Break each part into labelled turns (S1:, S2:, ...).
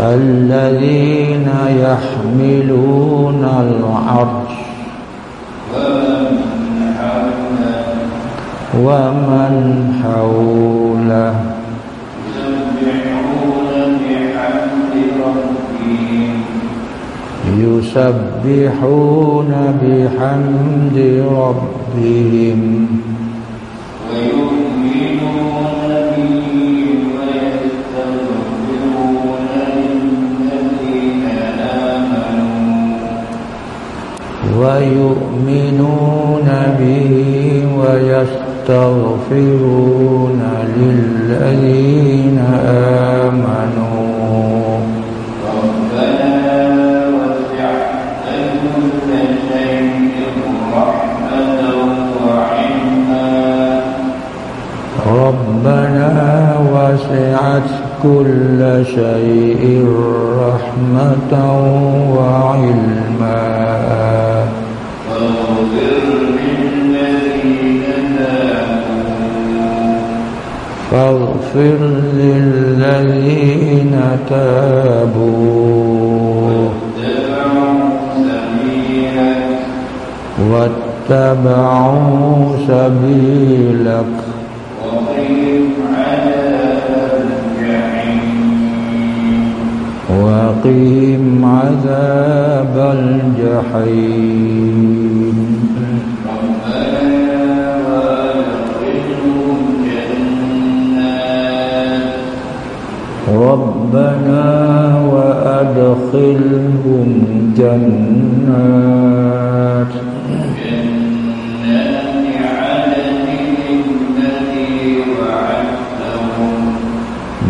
S1: الذين يحملون العرش.
S2: ومن حوله. يسبحون بحمد ربهم.
S1: ويؤمنون به ويستغفرون للذين آمنوا. ربنا وسعت كل شيء رحمة وعلما
S2: ربنا وسعت كل شيء رحمة وعلما.
S1: فاغفر للذين تابوا واتبعوا سبيلك وقيم عذاب الجحيم
S2: وأدخلهم جنات.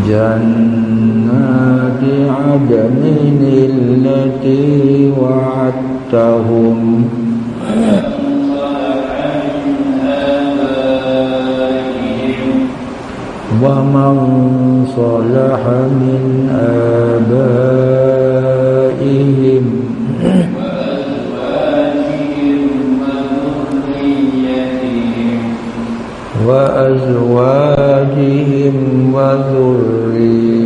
S1: جنات عدن التي وعدتهم.
S2: ومن صلح من آبائهم وأزواجهم وذرياتهم.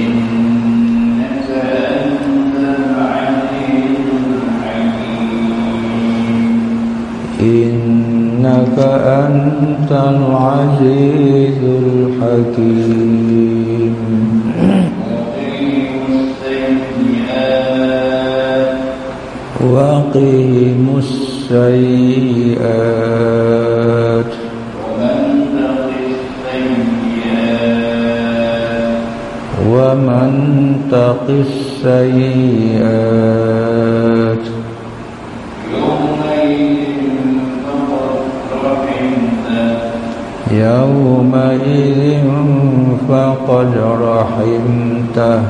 S1: إنك أنت العزيز الحكيم
S2: إنك أنت العزيز الحكيم.
S1: وقيم السيئات ومن تق السيئات يومئذ فقد رحمته يومئذ
S2: فقد رحمته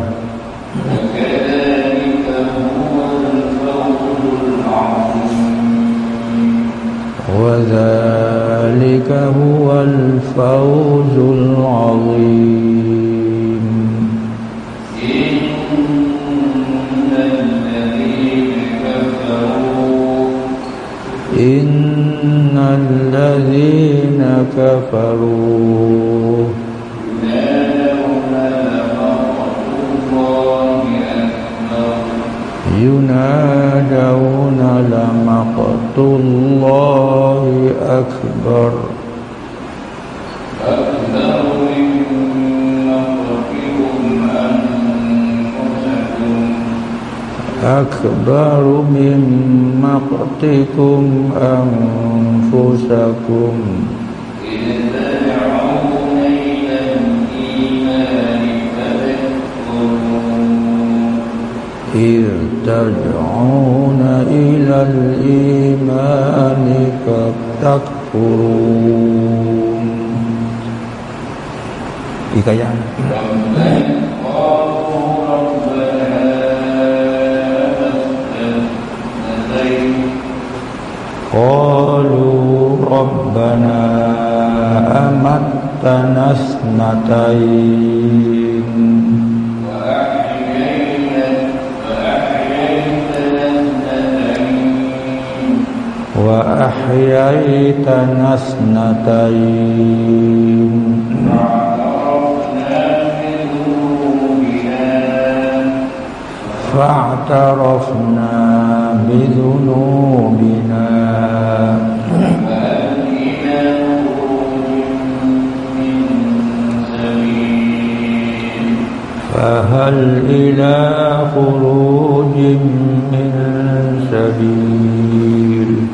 S2: وذلك هو الفوز العظيم.
S1: إن الذين كفروا
S2: إن الذين كفروا
S1: ينادون لمقت الله
S2: الأكبر. أكبر
S1: أكبر من مقتكم أنفسكم. إذ تدعون إلى الإيمان فقط
S2: ตั
S1: กฟูรุนอีกอย่างกอลูรับบานาอัมตันัสนาตัย وأحييتنا اثنتين فاعترفنا بذنوبنا. فهل إلى خروج من سبيل؟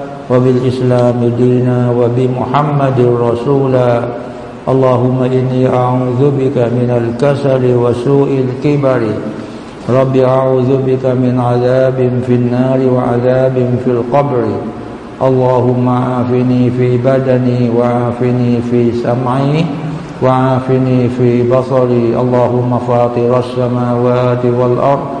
S1: وبالإسلام دينا وبمحمد رسولا. اللهم إني أعوذ بك من الكسل وسوء الكبر. رب أعوذ بك من عذاب في النار وعذاب في القبر. اللهم عافني في بدني وعافني في سمعي وعافني في بصري. اللهم فاطر السماوات والأرض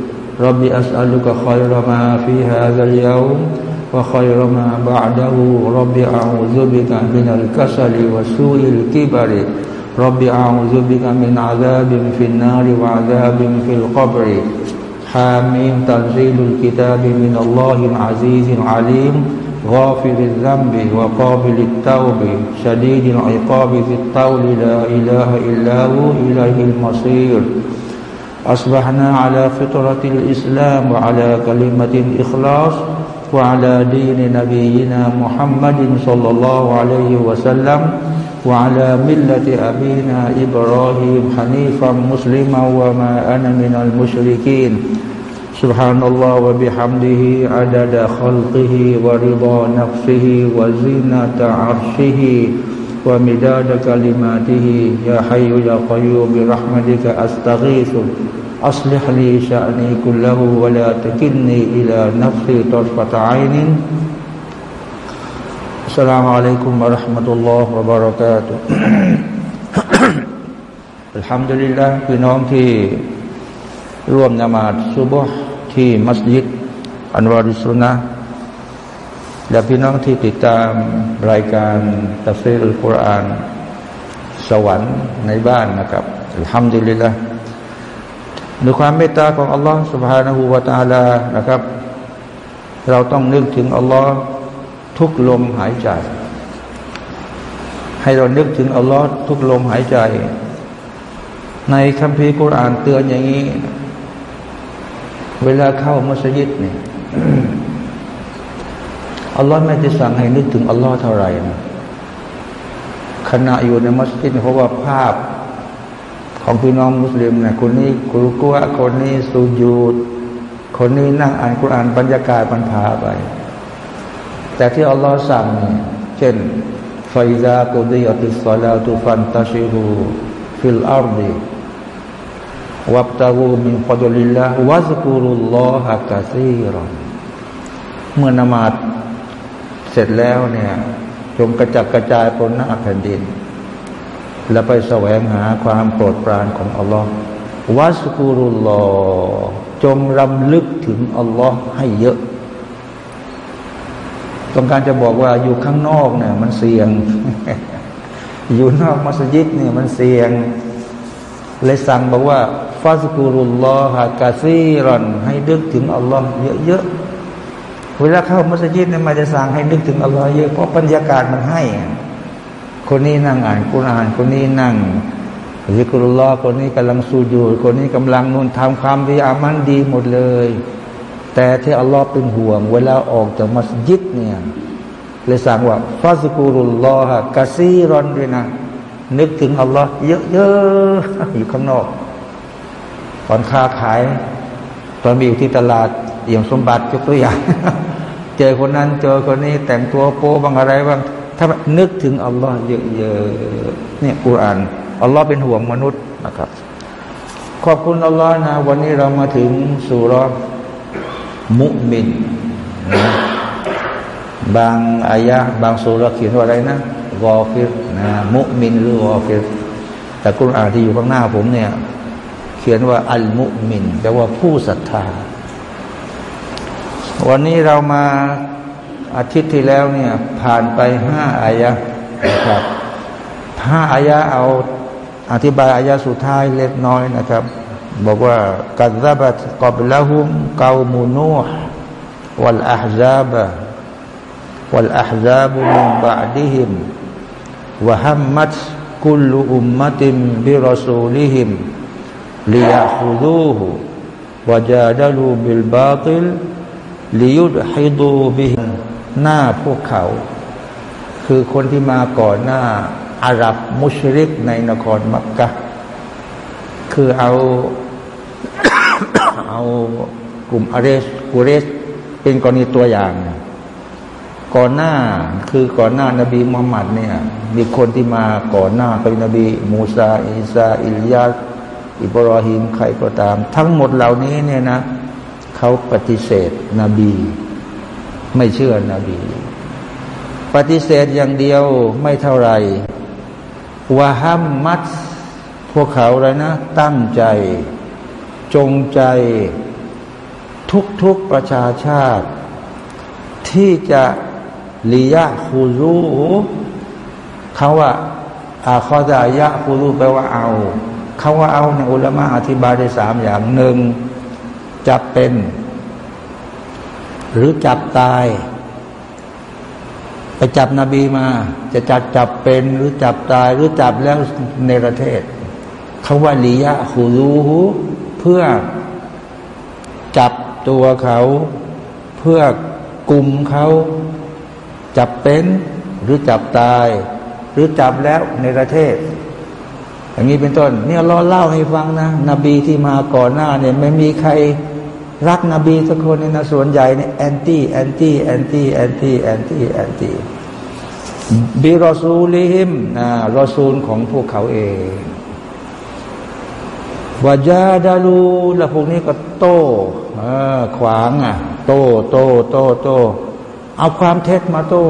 S1: رب أسألك خير ما في هذا اليوم وخير ما بعده. رب أعوذ بك من الكسل وسوء الكبر. رب أعوذ بك من عذاب في النار وعذاب في القبر. حامين تنزيل الكتاب من الله العزيز العليم. غافر الذنب وقابل التوب. شديد العقاب في الطول. لا إله إلا هو. إليه المصير. أصبحنا على فطرة الإسلام وعلى كلمة الإخلاص وعلى دين نبينا محمد صلى الله عليه وسلم وعلى ملة أبينا إبراهيم حنيفا مسلما وما أنا من المشركين. سبحان الله وبحمده عدد خلقه ورضا نفسه وزينة عرشه. ومداد كلماته يا حي يا قيوم برحمتك أستغيث أصلح لي شأني كله ولا تكلني إلى نفسي طرفة عين السلام عليكم ورحمة الله وبركاته الحمد لله พี่น้องที่ร่วมนมาศซุบฮ์ที่มัสยิดอันวาริสุนะ และพี่น้องที่ติดตามรายการตัฟซีรุลกุรอานสวรรค์ในบ้านนะครับอัลฮัมดุลิลละด้วยความเมตตาของอัลลอฮ์ سبحانه และ تعالى นะครับ เราต้องนึกถึงอัลลอฮ์ทุกลมหายใจ ให้เรานึกถึงอัลลอฮ์ทุกลมหายใจ ในคัมภีร์กุรอานเตือนอย่างนี้ เวลาเข้ามัสยิดเนี่ย อัลลอฮ์ไม่ได้สั่งให้นึกถึงอัลลอฮ์เท่าไหร่นะขณะอยู่ในมัสยิดเพราะว่าภาพของพี่น้องมุสลิมเนี่ยคนนี้กุลกัวคนนี้สูญูดคนนี้นั่งอ่านคุรอานบรรยากาศมันพาไป แต่ที่อัลลอฮ์สั่งเช่นฟาิซาตุดีอติสซาลาตุฟันตาชิรูฟิลอาร์ดีวับตะวูมินฟาดุลิลลาฮ์วะซกุรุลลอฮะกาซีรอนเมื่อนมาด เสร็จแล้วเนี่ยจงกระจัดกระจายบนหน้าแผ่นดิน แล้วไปแสวงหาความโปรดปรานของอัลลอฮ์واذكروا اللهจงรำลึกถึงอัลลอฮ์ให้เยอะ ต้องการจะบอกว่าอยู่ข้างนอกเนี่ยมันเสี่ยง อยู่นอกมัสยิดเนี่ยมันเสี่ยง เลยสั่งบอกว่าฟาสกุรุลลอฮะกาซีรอนให้นึกถึงอัลลอฮ์เยอะๆ เวลาเข้ามัสยิดเนี่ยมันจะสั่งให้นึกถึงอัลลอฮ์เยอะเพราะบรรยากาศมันให้ คนนี้นั่งอ่านกุรอานคนนี้นั่งซิกรุลลอฮ์คนนี้กำลังสูญูคนนี้กำลังนุ่นทำความดีอามันดีหมดเลย แต่ที่อัลลอฮ์เป็นห่วง เวลาออกจากมัสยิดเนี่ยเลยสั่งว่าฟาสกูรุลลอฮะกาซีรอนด้วยนะนึกถึงอัลลอฮ์เยอะๆอยู่ข้างนอก ตอนค้าขาย ตอนมีอยู่ที่ตลาด อย่างสมบัติยกตัวอย่าง เจอคนนั้นเจอคนนี้แต่งตัวโป๊บางอะไรบ้างถ้านึกถึงอัลลอฮ์เยอะๆเนี่ยกุรานอัลลอฮ์เป็นห่วงมนุษย์นะครับ ขอบคุณอัลลอฮ์นะ วันนี้เรามาถึงสุรมุมินนะบางอายะบางสุรเขียนว่าอะไรนะกอฟิรนะมุมินหรือกอฟิรแต่กุรอานที่อยู่ข้างหน้าผมเนี่ย เขียนว่าอัลมุมินแปลว่าผู้ศรัทธา วันนี้เรามาอาทิตย์ที่แล้วเนี่ยผ่านไปห้าอายะนะครับห้าอายะเอาอธิบายอายะสุดท้ายเล็กน้อยนะครับ บอกว่ากัซาบะกอบละหุมกาวมูนูห์วัลอาฮซาบะวัลอาฮซาบุมนบาดิหิมวะฮัมมัดคุลอุมมติมบิรอสูลิหิมลียาฮุดูห์วะจาดลูบิลบาติล ลิยุดฮิดูบิหน้าพวกเขา คือคนที่มาก่อนหน้าอาหรับมุชริกในนครมักกะคือเอาเอากลุ่มอาเรสกูเรส เป็นกรณีตัวอย่าง ก่อนหน้าคือก่อนหน้านบีมุฮัมมัดเนี่ยมีคนที่มาก่อนหน้าเป็นนบี มูซาอิสาอิลยาอิบรอฮิมใครก็ตาม ทั้งหมดเหล่านี้เนี่ยนะ เขาปฏิเสธนบี ไม่เชื่อนบี ปฏิเสธอย่างเดียวไม่เท่าไรวาฮัมมัดพวกเขาเลยนะ ตั้งใจ จงใจทุกๆประชาชาติ ที่จะลียะคูรูเขาว่าอาคอดายะคูรูแปลว่าเอา เขาว่าเอาในอุลามะอธิบายได้สามอย่างหนึ่ง จับเป็น หรือจับตาย ไปจับนบีมา จะจับจับเป็นหรือจับตาย หรือจับแล้วในประเทศเขาว่าลียะคูรูเพื่อจับตัวเขา เพื่อกลุ่มเขา จับเป็นหรือจับตาย หรือจับแล้วในประเทศอย่างนี้เป็นต้น เนี่ยเราเล่าให้ฟังนะ นบีที่มาก่อนหน้าเนี่ยไม่มีใคร รักนบีสักคนในนะส่วนใหญ่เนี่ยแอนตี้แอนตี้แอนตี้แอนตี้แอนตี้แอนตี้บิรอซูลิฮิมนะรอซูลของพวกเขาเองวาจาดาลูแล้วพวกนี้ก็โต้ขวางอะ โต้โต้โต้โต้เอาความเท็จมาโต้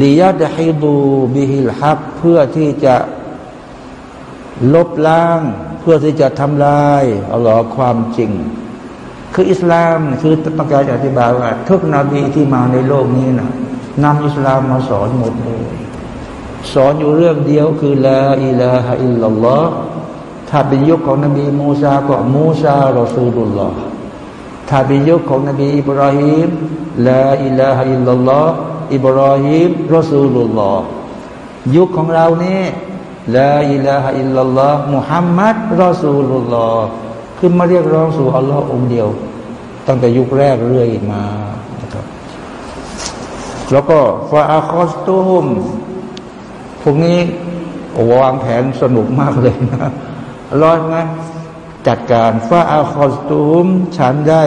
S1: ลียดให้ดูบิฮิลฮับเพื่อที่จะลบล้าง เพื่อที่จะทำลายเอาหลอความจริง คืออิสลามคือต้องการจะอธิบายว่า ทุกนบีที่มาในโลกนี้นะนำอิสลามมาสอนหมดเลยสอนอยู่เรื่องเดียวคือلا إله إلا اللهถ้าเป็นยุคของนบีมูซาก็موسى رسول اللهถ้าเป็นยุคของนบีอิบราฮิมلا إله إلا الله إبراهيم رسول اللهยุคของเรานี่لا إله إلا الله محمد رسول الله คือมาเรียกร้องสู่อัลลอฮ์องค์เดียว ตั้งแต่ยุคแรกเรื่อยมานะครับ แล้วก็ฟาอาคอสตุมพวกนี้วางแผนสนุกมากเลยนะรอดไหมจัดการฟาอาคอสตูมฉันได้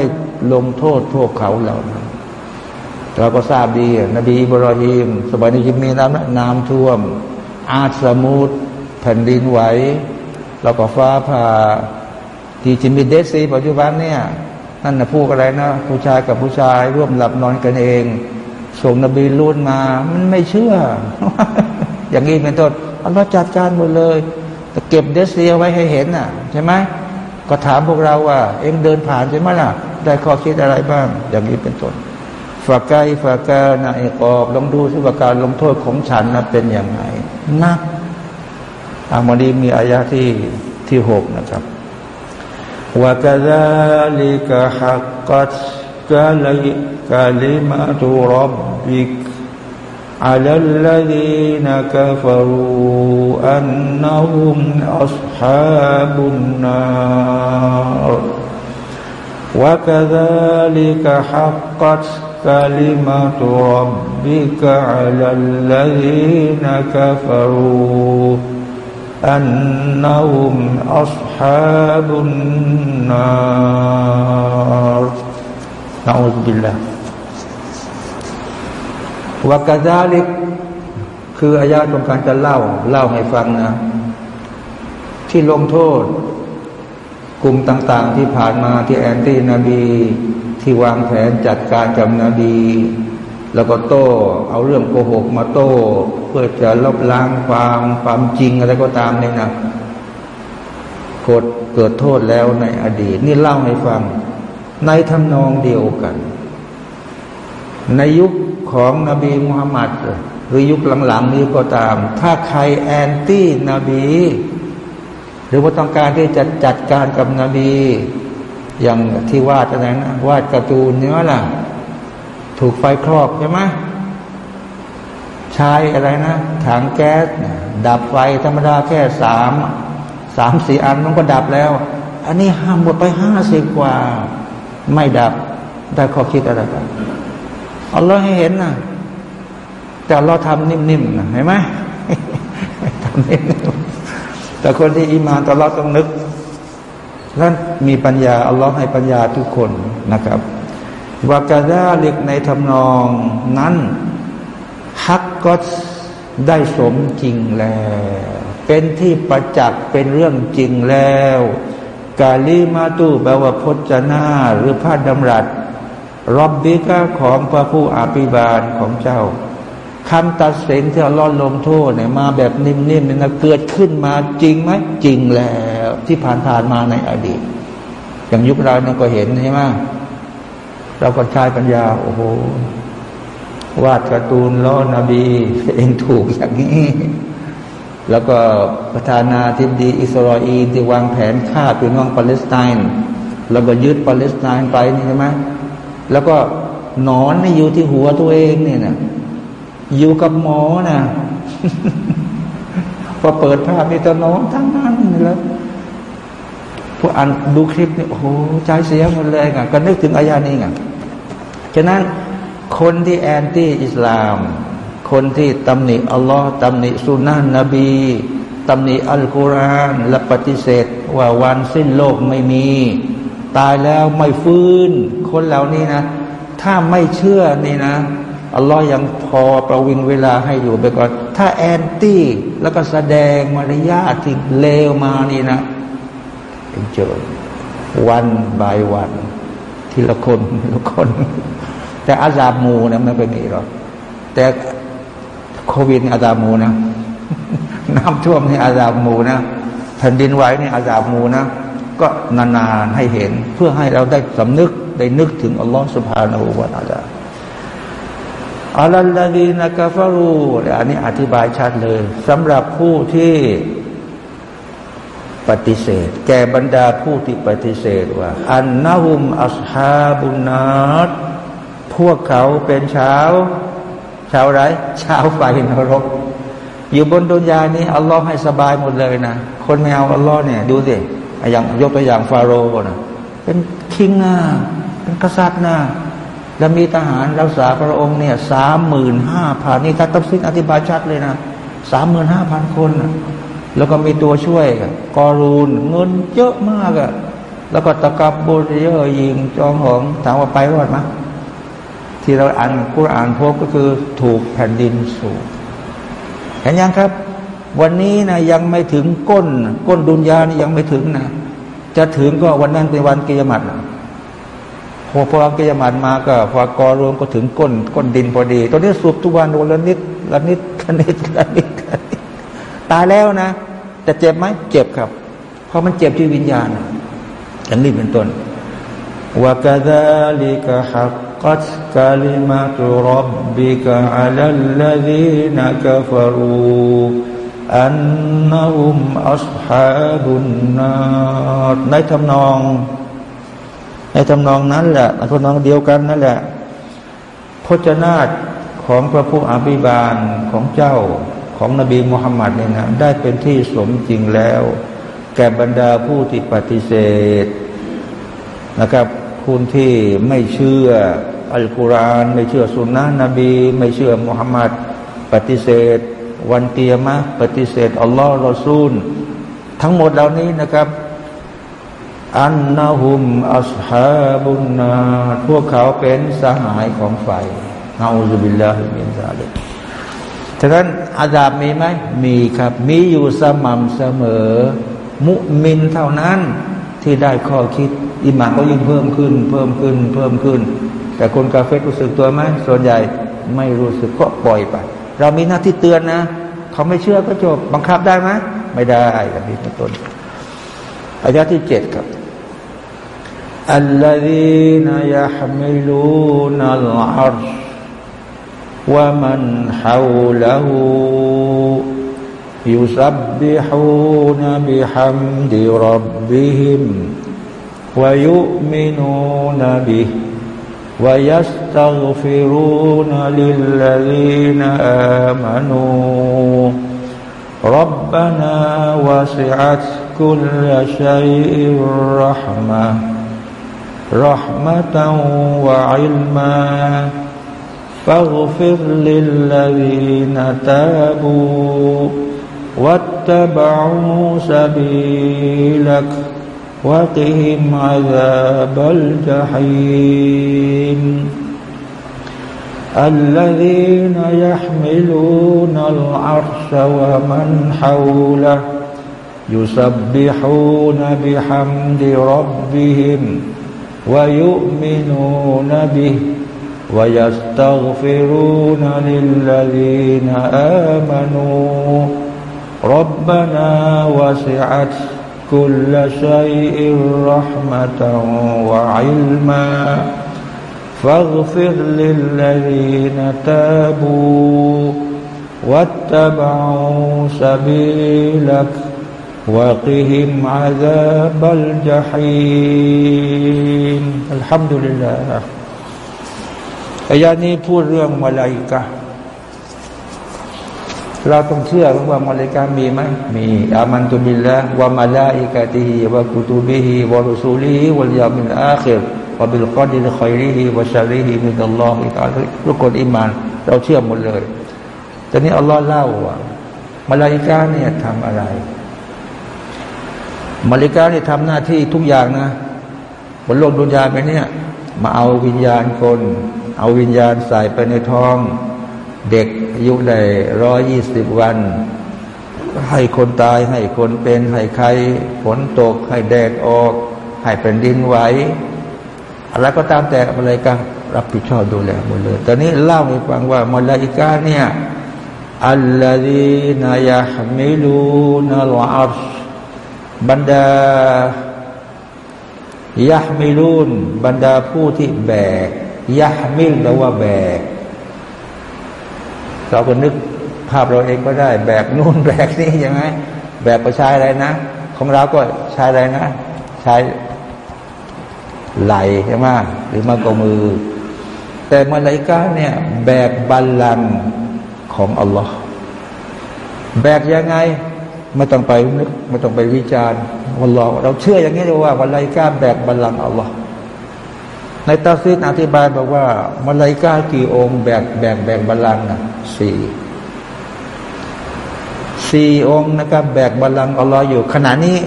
S1: ลงโทษพวกเขาเหล่านั้นเราก็ทราบดีนบีอิบราฮิมสมัยนี้มีน้ำน้ำท่วม อาสมุดแผ่นดินไหวเราก็ฟ้าผ่า ที่จิมิเดซีปัจจุบันเนี่ยนั่นนะพูดอะไรนะผู้ชายกับผู้ชายร่วมหลับนอนกันเอง ส่งนบีรุ่นมา มันไม่เชื่อ อย่างนี้เป็นต้นอัลลอฮ์จัดการหมดเลยแต่เก็บเดซีเอาไว้ให้เห็นน่ะ ใช่ไหมก็ถามพวกเราว่า เองเดินผ่านใช่ไหมล่ะ ได้ข้อคิดอะไรบ้าง อย่างนี้เป็นต้นฝากไกฝากกานาอิกอบลองดูที่ว่าการลงโทษของฉันนะเป็นอย่างไรนักอามาดีมีอายะที่ที่หกนะครับ وكذلك حقت كلمة ربك على الذين كفروا أنهم أصحاب النار. وكذلك حقت كلمة ربك على الذين كفروا أنهم أصحاب النار نعوذ بالله وكذلك คืออายาตรงการจะเล่า เล่าให้ฟังนะ ที่ลงโทษ กลุ่มต่าง ๆ ที่ผ่านมาที่แอนตี้นบี ที่วางแผนจัดการกับนบี แล้วก็โต้ เอาเรื่องโกหกมาโต้ เพื่อจะลบล้างความความจริงอะไรก็ตามเนี่ยนะกดเกิดโทษแล้วในอดีต นี่เล่าให้ฟัง ในทำนองเดียวกัน ในยุคของนบีมุฮัมมัดหรือยุคหลังๆนี้ก็ตาม ถ้าใครแอนตี้นบี หรือว่าต้องการที่จะจัดการกับนบี อย่างที่วาดอะไรนะวาดการ์ตูนเนื้อล่ะ ถูกไฟครอบใช่ไหมใช้อะไรนะถังแก๊สดับไฟธรรมดาแค่สามสามสี่อันมันก็ดับแล้ว อันนี้ห้ามหมดไปห้าสิบกว่า ไม่ดับได้ข้อคิดอะไรกันอัลลอฮ์ให้เห็นนะแต่เราทำนิ่มๆนะเห็นไหมทำนิ่มๆแต่คนที่อิมานต่อเราต้องนึกนั้นมีปัญญาอัลลอฮ์ให้ปัญญาทุกคนนะครับ วากาดาเล็กในทำนองนั้นฮักก็ได้สมจริงแล้ว เป็นที่ประจักษ์เป็นเรื่องจริงแล้ว กาลีมาตูแปลว่าพจนาหรือพระดำรัสรอบบิกาของพระผู้อาภิบาลของเจ้าคำตัดสินที่เราลงโทษเนี่ยมาแบบนิ่มๆเนี่ยนะเกิดขึ้นมาจริงไหมจริงแล้ว ที่ผ่านๆมาในอดีต อย่างยุคเราเนี่ยก็เห็นใช่ไหม เราก็ใช้ปัญญา โอ้โห วาดการ์ตูนล้อนบี เองถูกอย่างนี้ แล้วก็ประธานาธิบดี อิสราเอลที่วางแผนฆ่าพี่น้องปาเลสไตน์แล้วก็ยึดปาเลสไตน์ไปนี่ใช่ไหมแล้วก็นอนนี่อยู่ที่หัวตัวเองเนี่ยนะอยู่กับหมอนะพอเปิดภาพมีแต่นอนทั้งนั้นเลยแล้วพวกอันดูคลิปนี่โอ้โหใจเสียหมดเลยไงก็นึกถึงอายานี้ไง ฉะนั้นคนที่แอนตี้อิสลาม คนที่ตำหนิอัลลอฮ์ตำหนิสุนนะนบีตำหนิอัลกุรอานและปฏิเสธ ว่าวันสิ้นโลกไม่มี ตายแล้วไม่ฟื้น คนเหล่านี้นะ ถ้าไม่เชื่อนี่นะอัลลอฮ์ยังพอประวิงเวลาให้อยู่ไปก่อน ถ้าแอนตี้แล้วก็แสดงมารยาทที่เลวมานี่นะเจอวันบายวัน ทีละคนทีละคน แต่อาซาบมูนะไม่เป็นมีหรอกแต่โควิดอาซาบมูนะน้ำท่วมนี่อาซาบมูนะแผ่นดินไหวนี่อาซาบมูนะก็นานๆให้เห็น เพื่อให้เราได้สำนึกได้นึกถึงอัลลอฮฺสุบฮานาอูวาตาลาอัลลอฮฺดีนักฟารูอันนี้อธิบายชัดเลยสำหรับผู้ที่ ปฏิเสธ แก่บรรดาผู้ที่ปฏิเสธว่า อันนาหุมอัสฮาบุนาตพวกเขาเป็นชาวชาวไรชาวไฟนรก อยู่บนดุนยานี้อัลลอฮ์ให้สบายหมดเลยนะคนไม่เอาอัลลอฮ์เนี่ยดูสิอย่างยกตัวอย่างฟาโรห์นะเป็นคิงนะเป็นกษัตริย์นะแล้วมีทหารรักษาพระองค์เนี่ยสามหมื่นห้าพันนี่ถ้าตับซินอธิบายชัดเลยนะสามหมื่นห้าพันคนนะ แล้วก็มีตัวช่วยกอรูนเงินเยอะมากอะแล้วก็ตะกับบุญเยอะยิงจองหองถามว่าไปรอดไหมที่เราอ่านกุรอ่านพบก็คือถูกแผ่นดินสูบเห็นยังครับ วันนี้นะยังไม่ถึงก้น ก้นดุนยานี่ยังไม่ถึงนะจะถึงก็วันนั้นเป็นวันกิยามัดพอพอกิยามัดมาก็พอกอรวมก็ถึงก้น ก้นดินพอดี ตอนนี้สูบทุกวันวันละนิดละนิดละนิดละนิด ตายแล้วนะ แต่เจ็บไหมเจ็บครับ เพราะมันเจ็บที่วิญญาณอันนี้เป็นต้นวกาดาลิกะฮักกัตกาลิมาตุรับบิกะอัลลดีนักฟารูอันนุมอัลฮะบุนนัดในทำนอง ในทำนองนั้นแหละในทำนองเดียวกันนั่นแหละพจนาตของพระผู้อภิบาลของเจ้า ของนบีมุฮัมมัดเนี่ยนะได้เป็นที่สมจริงแล้ว แก่บรรดาผู้ที่ปฏิเสธนะครับคุณที่ไม่เชื่ออัลกุรอานไม่เชื่อสุนนะนบี ไม่เชื่อมุฮัมมัดปฏิเสธ วันกิยามะฮ์ปฏิเสธอัลลอฮ์รอซูล ทั้งหมดเหล่านี้นะครับأنهم أصحاب النارพวกเขาเป็นสหายของไฟنعوذ بالله من ذلك ฉะนั้นอาดาบมีไหมมีครับ มีอยู่สม่ำเสมอ มุมินเท่านั้นที่ได้ข้อคิดอิมานก็ยิ่งเพิ่มขึ้น เพิ่มขึ้น เพิ่มขึ้น แต่คนกาเฟตรู้สึกตัวไหมส่วนใหญ่ไม่รู้สึกก็ปล่อยไป เรามีหน้าที่เตือนนะ เขาไม่เชื่อก็จบบังคับได้ไหมไม่ได้แบบนี้เป็นต้นอายะที่เจ็ดครับ الذين يحملون العرش ومن حوله يسبحون بحمد ربهم ويؤمنون به ويستغفرون للذين آمنوا. ربنا وسعت كل شيء رحمة رحمة وعلما. فاغفر للذين تابوا واتبعوا سبيلك وقهم عذاب الجحيم. الذين يحملون العرش ومن حوله يسبحون بحمد ربهم ويؤمنون به ويستغفرون للذين آمنوا. ربنا وسعت كل شيء رحمة وعلما. فاغفر للذين تابوا واتبعوا سبيلك وقهم عذاب الجحيم. الحمد لله. อายานี้พูดเรื่องมาลายกาเราต้องเชื่อว่ามาลายกามีไหมมีآمنت بالله وملائكته وكتبه ورسله واليوم الآخر وبالقدر خيره وشره من الله تعالىทุกคนอิมาน เราเชื่อหมดเลยตอนนี้อัลลอฮ์เล่าว่ามาลายกาเนี่ยทำอะไรมาลายกาเนี่ยทำหน้าที่ทุกอย่างนะบนโลกดุนยาไปเนี่ย มาเอาวิญญาณคน เอาวิญญาณใส่ไปในท้อง เด็กอายุได้ร้อยยี่สิบวัน ให้คนตายให้คนเป็นให้ใครฝนตกให้แดดออก ให้เป็นดินไหวอะไรก็ตามแต่มาเลยกันรับผิดชอบดูแลหมดเลยตอนนี้เล่าให้ฟังว่ามาลาอิกาเนี่ยอัลลอฮีนายะมิลูนัลอัรบรรดายะมิลูนบรรดาผู้ที่แบก ยะมิลแปลว่าแบก เราก็นึกภาพเราเองก็ได้ แบกนู่นแบกนี่ยังไงแบกประชายอะไรนะ ของเราก็ใช้อะไรนะ ใช้ไหลใช่ไหมหรือมากมือ แต่มาลายกาเนี่ยแบกบัลลังของอัลลอฮ์แบกยังไงไม่ต้องไปนึกไม่ต้องไปวิจารณ์อัลลอฮ์เราเชื่ออย่างนี้เลยว่ามาลายกาแบกบัลลังอัลลอฮ์ ในตาซีดอธิบายบอกว่ามาลายกากี่องค์แบกแบกแบกบัลลังนะสี่สี่องค์นะครับแบกบัลลังอัลลอฮ์อยู่ ขณะนี้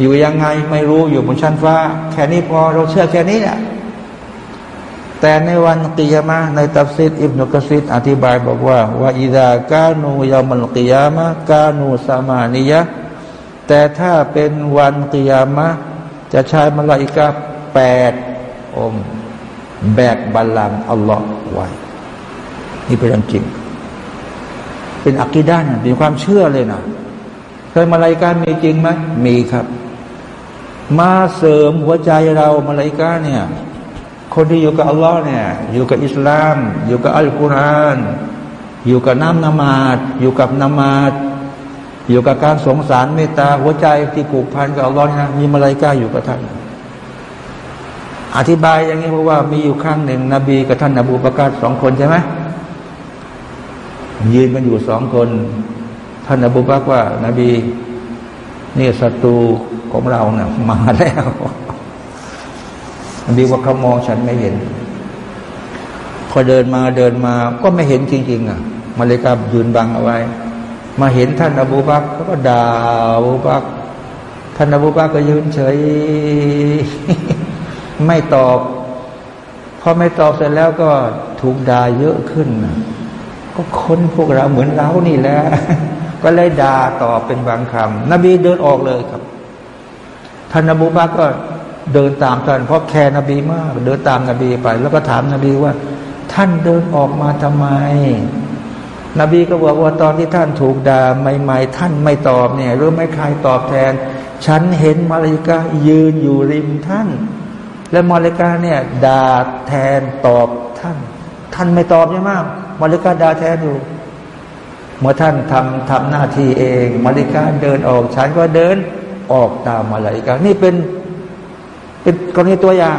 S1: อยู่ยังไงไม่รู้อยู่บนชั้นฟ้า แค่นี้พอเราเชื่อแค่นี้แหละแต่ในวันกิยามะในตัฟซิดอิบนุกซิดอธิบายบอกว่าว่าอิดากานูยามัลกิยามะกานูสามานิยะแต่ถ้าเป็นวันกิยามะจะใช้มลาอิกาแปด องค์ แบกบัลลังก์อัลลอฮ์ไว้ นี่เป็นเรื่องจริง เป็นอักีด้านเป็นความเชื่อเลยนะเคยมาลายการมีจริงไหมมีครับ มาเสริมหัวใจเรามาลายการเนี่ยคนที่อยู่กับอัลลอฮ์เนี่ยอยู่กับอิสลาม อยู่กับอัลกุรอานอยู่กับน้ำนมาดอยู่กับนมาดอยู่กับการสงสารเมตตาหัวใจที่ผูกพันกับอัลลอฮ์นะมีมาลายกาอยู่กับท่าน อธิบายอย่างนี้เพราะว่ามีอยู่ครั้งหนึ่ง นบีกับท่านนบูประกาศสองคนใช่ไหมยืนกันอยู่สองคน ท่านนบูบักว่านบีนี่ศัตรูของเราเนะ่ยมาแล้วนบีว่าเขามองฉันไม่เห็น พอเดินมาเดินมาก็ไม่เห็นจริง ๆ อะ มาเลยกับยืนบังเอาไว้ มาเห็นท่านอบูบักเขาก็ด่าอบูบักท่านอบูบักก็ยืนเฉย ไม่ตอบพอไม่ตอบเสร็จแล้วก็ถูกด่าเยอะขึ้น ก็คนพวกเราเหมือนเรานี่แหละก็เลยด่าตอบเป็นบางคำนบีเดินออกเลยครับท่านนบูบาก็เดินตามท่านเพราะแคร์นบีมาก เดินตามนบีไป แล้วก็ถามนบีว่า ท่านเดินออกมาทำไม นบีก็บอกว่าตอนที่ท่านถูกด่าใหม่ๆท่านไม่ตอบเนี่ยหรือไม่ใครตอบแทน ฉันเห็นมาริกายืนอยู่ริมท่าน และมาเลกาเนี่ยด่าแทนตอบท่าน ท่านไม่ตอบใช่ไหมมาเลกาด่าแทนอยู่ เมื่อท่านทำทำหน้าที่เอง มาเลกาเดินออกฉันก็เดินออกตามมาเลกานี่เป็นเป็นกรณีตัวอย่าง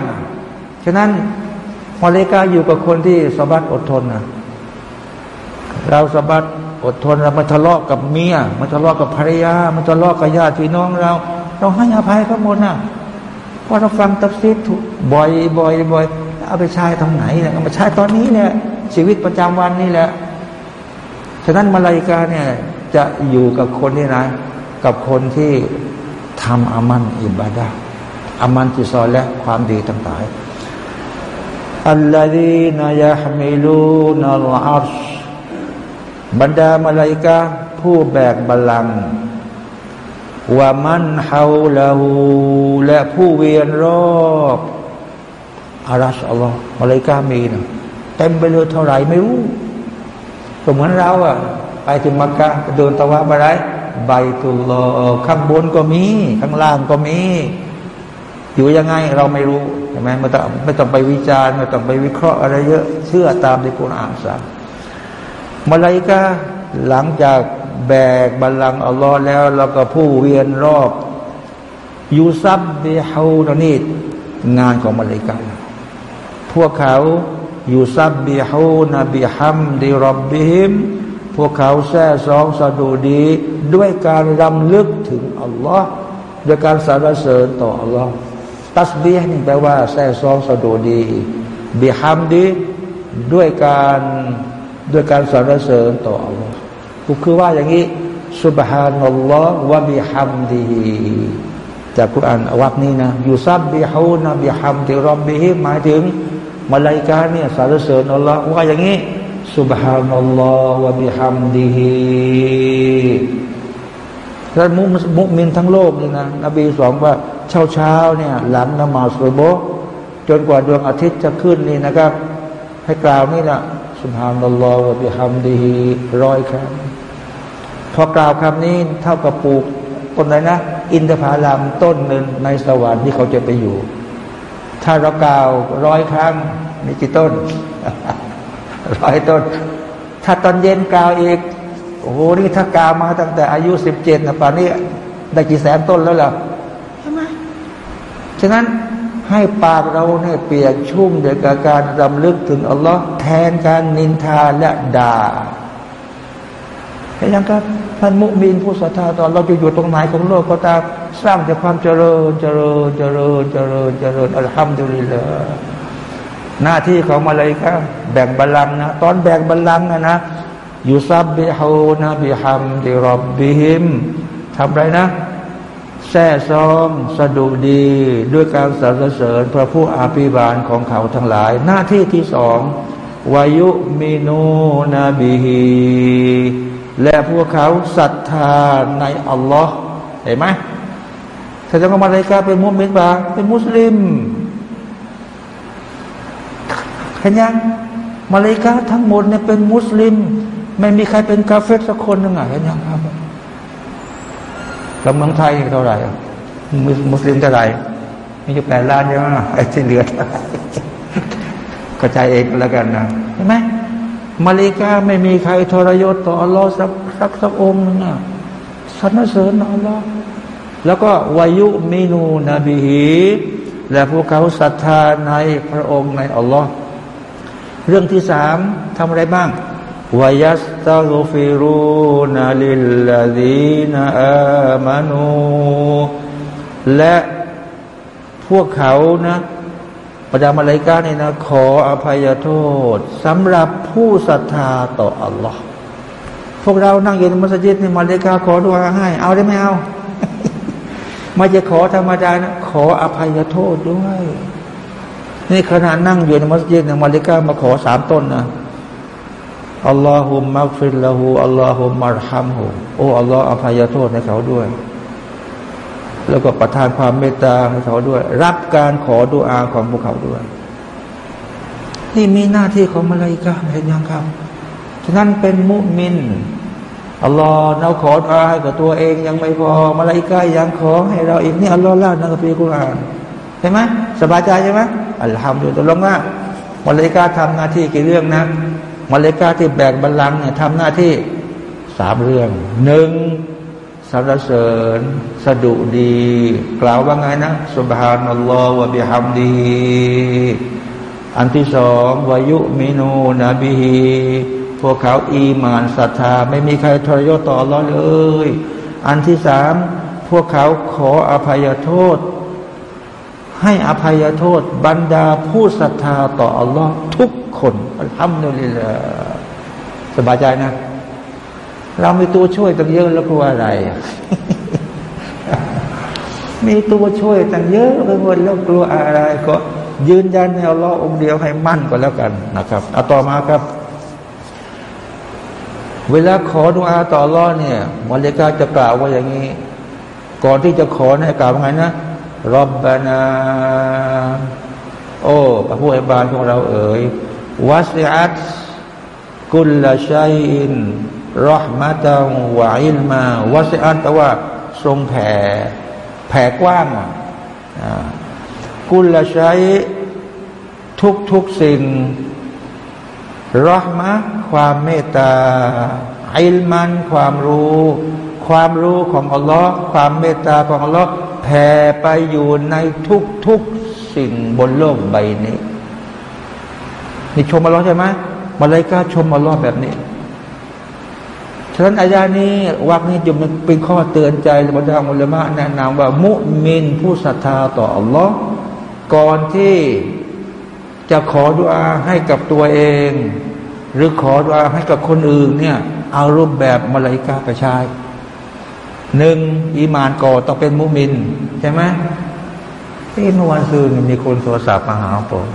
S1: ฉะนั้นมาเลกาอยู่กับคนที่สบัดอดทนนะเราสบัดอดทนเรามาทะเลาะกับเมียมาทะเลาะกับภรรยามาทะเลาะกับญาติพี่น้องเรา เราให้อภัยเขาหมดนะ พอเราฟังตัฟซีรบ่อยบ่อยบ่อยเอาไปใช้ตรงไหนเนี่ยเอามาใช้ตอนนี้เนี่ย ชีวิตประจำวันนี่แหละฉะนั้นมาลายกาเนี่ยจะอยู่กับคนนี่นะ กับคนที่ทำอามัลอิบาดะฮ์อามัลที่ซอและฮ์ความดีต่างๆالذين يحملونนัลอาร์ชบรรดามาลายกาผู้แบกบัลลังก์ ว่ามันเฮาลาหูและผู้เวียนรอบอารัชอัลลอฮ์มาเลยกามีนะเต็มไปเลยเท่าไหร่ไม่รู้ก็เหมือนเราอะไปถึงมักกะเดินตะวันอะไรใบตุลอข้างบนก็มี ข้างล่างก็มี อยู่ยังไงเราไม่รู้ใช่ไหมไม่ต้องไม่ต้องไปวิจารณ์ไม่ต้องไปวิเคราะห์อะไรเยอะ เชื่อตามที่คุณอ่านสั่งมาเลยกาหลังจาก แบกบัลลังก์อัลลอฮ์แล้วแล้วก็ผู้เวียนรอบيسبحون นี่งานของมาเลกาพวกเขาيسبحون بحمد ربهمพวกเขาแซ่ซ้องสดุดี ด้วยการรำลึกถึงอัลลอฮ์ด้วยการสรรเสริญต่ออัลลอฮ์ตัสบีห์นี่แปลว่าแท้สองสะดุดีบิฮัมดีด้วยการด้วยการสรรเสริญต่ออัลลอฮ์ กูคือว่าอย่างนี้สุบฮานัลลอฮ์วะบิฮัมดีจากคุรานวักนี้นะยูซับบิฮูนะบิฮัมดีรอบบิฮิหมายถึงมาลายกาเนี่ยสรรเสริญอัลลอฮ์ว่าอย่างนี้สุบฮานัลลอฮ์วะบิฮัมดีแล้วมุมุมินทั้งโลกนี่นะนบีสอนว่าเช้าเช้าเนี่ยหลังนมาสุโบจนกว่าดวงอาทิตย์จะขึ้นนี่นะครับ ให้กล่าวนี่แหละ สุบฮานัลลอฮ์วะบิฮัมดีร้อยครั้งพอกล่าวคำนี้เท่ากับปลูกต้นไหนนะอินทผลัมต้นหนึ่งในสวรรค์ที่เขาจะไปอยู่ ถ้าเรากล่าวร้อยครั้งมีกี่ต้นร้อยต้น ถ้าตอนเย็นกล่าวอีกโอ้โหนี่ถ้ากล่าวมาตั้งแต่อายุสิบเจ็ดนะป่านนี้ได้กี่แสนต้นแล้วล่ะใช่ไหมฉะนั้น ให้ปากเราเนี่ยเปียกชุ่มเด้วยกับการรำลึกถึงอัลลอฮ์แทนการนินทาและด่าแต่ยังก็ท่านมุมินผู้ศรัทธาตอนเราจะอยู่ตรงไหนของโลกก็ตามสร้างแต่ความเจริญเจริญเจริญเจริญเจริญอัลฮัมดุลิลละหน้าที่ของมาเลยครับแบ่งบัลลังนะตอนแบ่งบัลลังนะนะยูซับบิฮูนะบิฮัมดิรับบิฮิมทำไรนะ แท้ซ้องสะดุดีด้วยการสรรเสริญพระผู้อาภิบาลของเขาทั้งหลาย หน้าที่ที่สองวายุมินูนาบิฮีและพวกเขาศรัทธาในอัลลอฮ์เห็นไหมถ้าจะมาเลกาเป็นมุสลิมบ้าเป็นมุสลิมเห็นยังมาเลกาทั้งหมดเนี่ยเป็นมุสลิม ไม่มีใครเป็นกาเฟตสักคนหนึ่งอะเห็นยังครับ แล้วเมืองไทยเท่าไหร่ มุสลิมเท่าไหร่มีอยู่แปดล้านใช่ไหมไอ้ที่เหลือก็ใจเองแล้วกันนะเห็นไหมมาเลกาไม่มีใครทรยศต่ออัลลอฮ์สักสักสักองค์นึงอะสรรเสริญอัลลอฮ์แล้วก็วายุมินูนบีฮีและพวกเขาศรัทธาในพระองค์ในอัลลอฮ์เรื่องที่สามทำอะไรบ้าง วายัสตัลฟิรูนาลิลลาดีนอามานูและพวกเขานะประดามาเลกาเนี่ยนะ ขออภัยโทษสำหรับผู้ศรัทธาต่ออัลลอฮ์พวกเรานั่งอยู่ในมัสยิดในมาเลกาขอดุอาให้ เอาได้ไหมเอาไม่จะขอธรรมดานะขออภัยโทษด้วย นี่ขณะนั่งอยู่ในมัสยิดในมาเลกามาขอสามต้นนะ อัลลอฮุมมักฟิลละหูอัลลอฮุมมารฮัมหูโอ้อัลลอฮ์อภัยโทษให้เขาด้วย แล้วก็ประทานความเมตตาให้เขาด้วย รับการขอดุอาของพวกเขาด้วย นี่มีหน้าที่ของมาลายกาเห็นยังครับฉะนั้นเป็นมุมินอัลลอฮ์เราขอดุอาให้กับตัวเองยังไม่พอมาลายกายังขอให้เราอีกนี่อัลลอฮ์เล่าในคัมภีร์กุรอานใช่ไหมสบายใจใช่ไหมอัลฮัมดุลิลลาห์ว่ามาลายกาทำหน้าที่กี่เรื่องนะ มาเลกาที่แบกบัลลังก์เนี่ยทำหน้าที่สามเรื่องหนึ่งสรรเสริญ สะดุดี กล่าวว่าไงนะสุบฮานัลลอฮฺวะบิฮัมดีอันที่สองวายุมินูนบีฮีพวกเขาอีมานศรัทธา ไม่มีใครทรยศต่อรอเลย อันที่สามพวกเขาขออภัยโทษ ให้อภัยโทษ บรรดาผู้ศรัทธาต่ออัลลอฮ์ทุก คนทำนู่นนี่แหลสบายใจนะ เรามีตัวช่วยตั้งเยอะแล้วกลัวอะไร มีตัวช่วยตั้งเยอะไปหมดแล้วกลัวอะไร ก็ยืนยันในอัลลอฮ์องเดียวให้มั่นก็แล้วกันนะครับเอาต่อมาครับ เวลาขอดุอาต่ออัลลอฮ์เนี่ยมาเลกาจะกล่าวว่าอย่างนี้ ก่อนที่จะขอให้กล่าวว่าไงนะรบบานา โอ้พระผู้อภิบาลของเราเอ๋ย วัสอัตกุลละชัยอินรหมะตังวะอิลมาวัสอัตแปลว่า ทรงแผ่แผ่กว้างกุลละชัยทุกทุกสิ่งรหมะความเมตตาอิลมันความรู้ ความรู้ของอัลลอฮ์ความเมตตาของอัลลอฮ์แผ่ไปอยู่ในทุกทุกสิ่งบนโลกใบนี้ นี่ชมอัลลอฮ์ใช่ไหมมาเลยกาชมอัลลอฮ์แบบนี้ ฉะนั้นอายานี้วักนี้จะเป็นข้อเตือนใจบรรดาอุลามะแนะนำว่า มุมินผู้ศรัทธาต่ออัลลอฮ์ก่อนที่จะขอดุอาให้กับตัวเอง หรือขอดุอาให้กับคนอื่นเนี่ยเอารูปแบบมาลายกาไปใช้หนึ่งอีมานก่อต้องเป็นมุมิน ใช่ไหมที่เมื่อวันซืนมีคนโทรศัพท์มาหาผม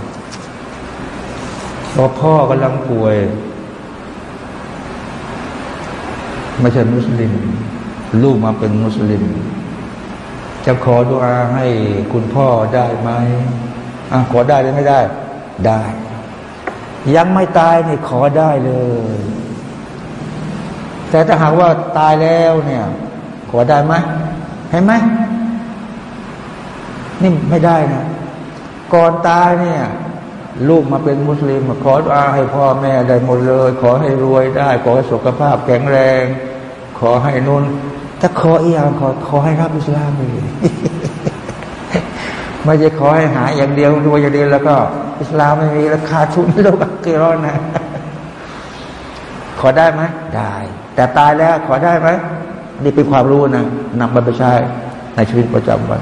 S1: บอกพ่อกำลังป่วย ไม่ใช่มุสลิม ลูกมาเป็นมุสลิม จะขอดุอาให้คุณพ่อได้ไหมอะขอได้หรือไม่ได้ ได้ ยังไม่ตายนี่ขอได้เลย แต่ถ้าหากว่าตายแล้วเนี่ย ขอได้ไหมเห็นไหมนี่ไม่ได้นะ ก่อนตายเนี่ย ลูกมาเป็นมุสลิมขออาให้พ่อแม่ได้หมดเลย ขอให้รวยได้ ขอให้สุขภาพแข็งแรง ขอให้นุนถ้าขออีกอย่างขอขอให้รับอิสลามเลยไม่ใช่ขอให้หาอย่างเดียวรวยอย่างเดียวแล้วก็ อิสลามไม่มีราคาทุนโลกเกินนะขอได้ไหมได้ แต่ตายแล้วขอได้ไหมนี่เป็นความรู้นะนำมาไปใช้ในชีวิตประจำวัน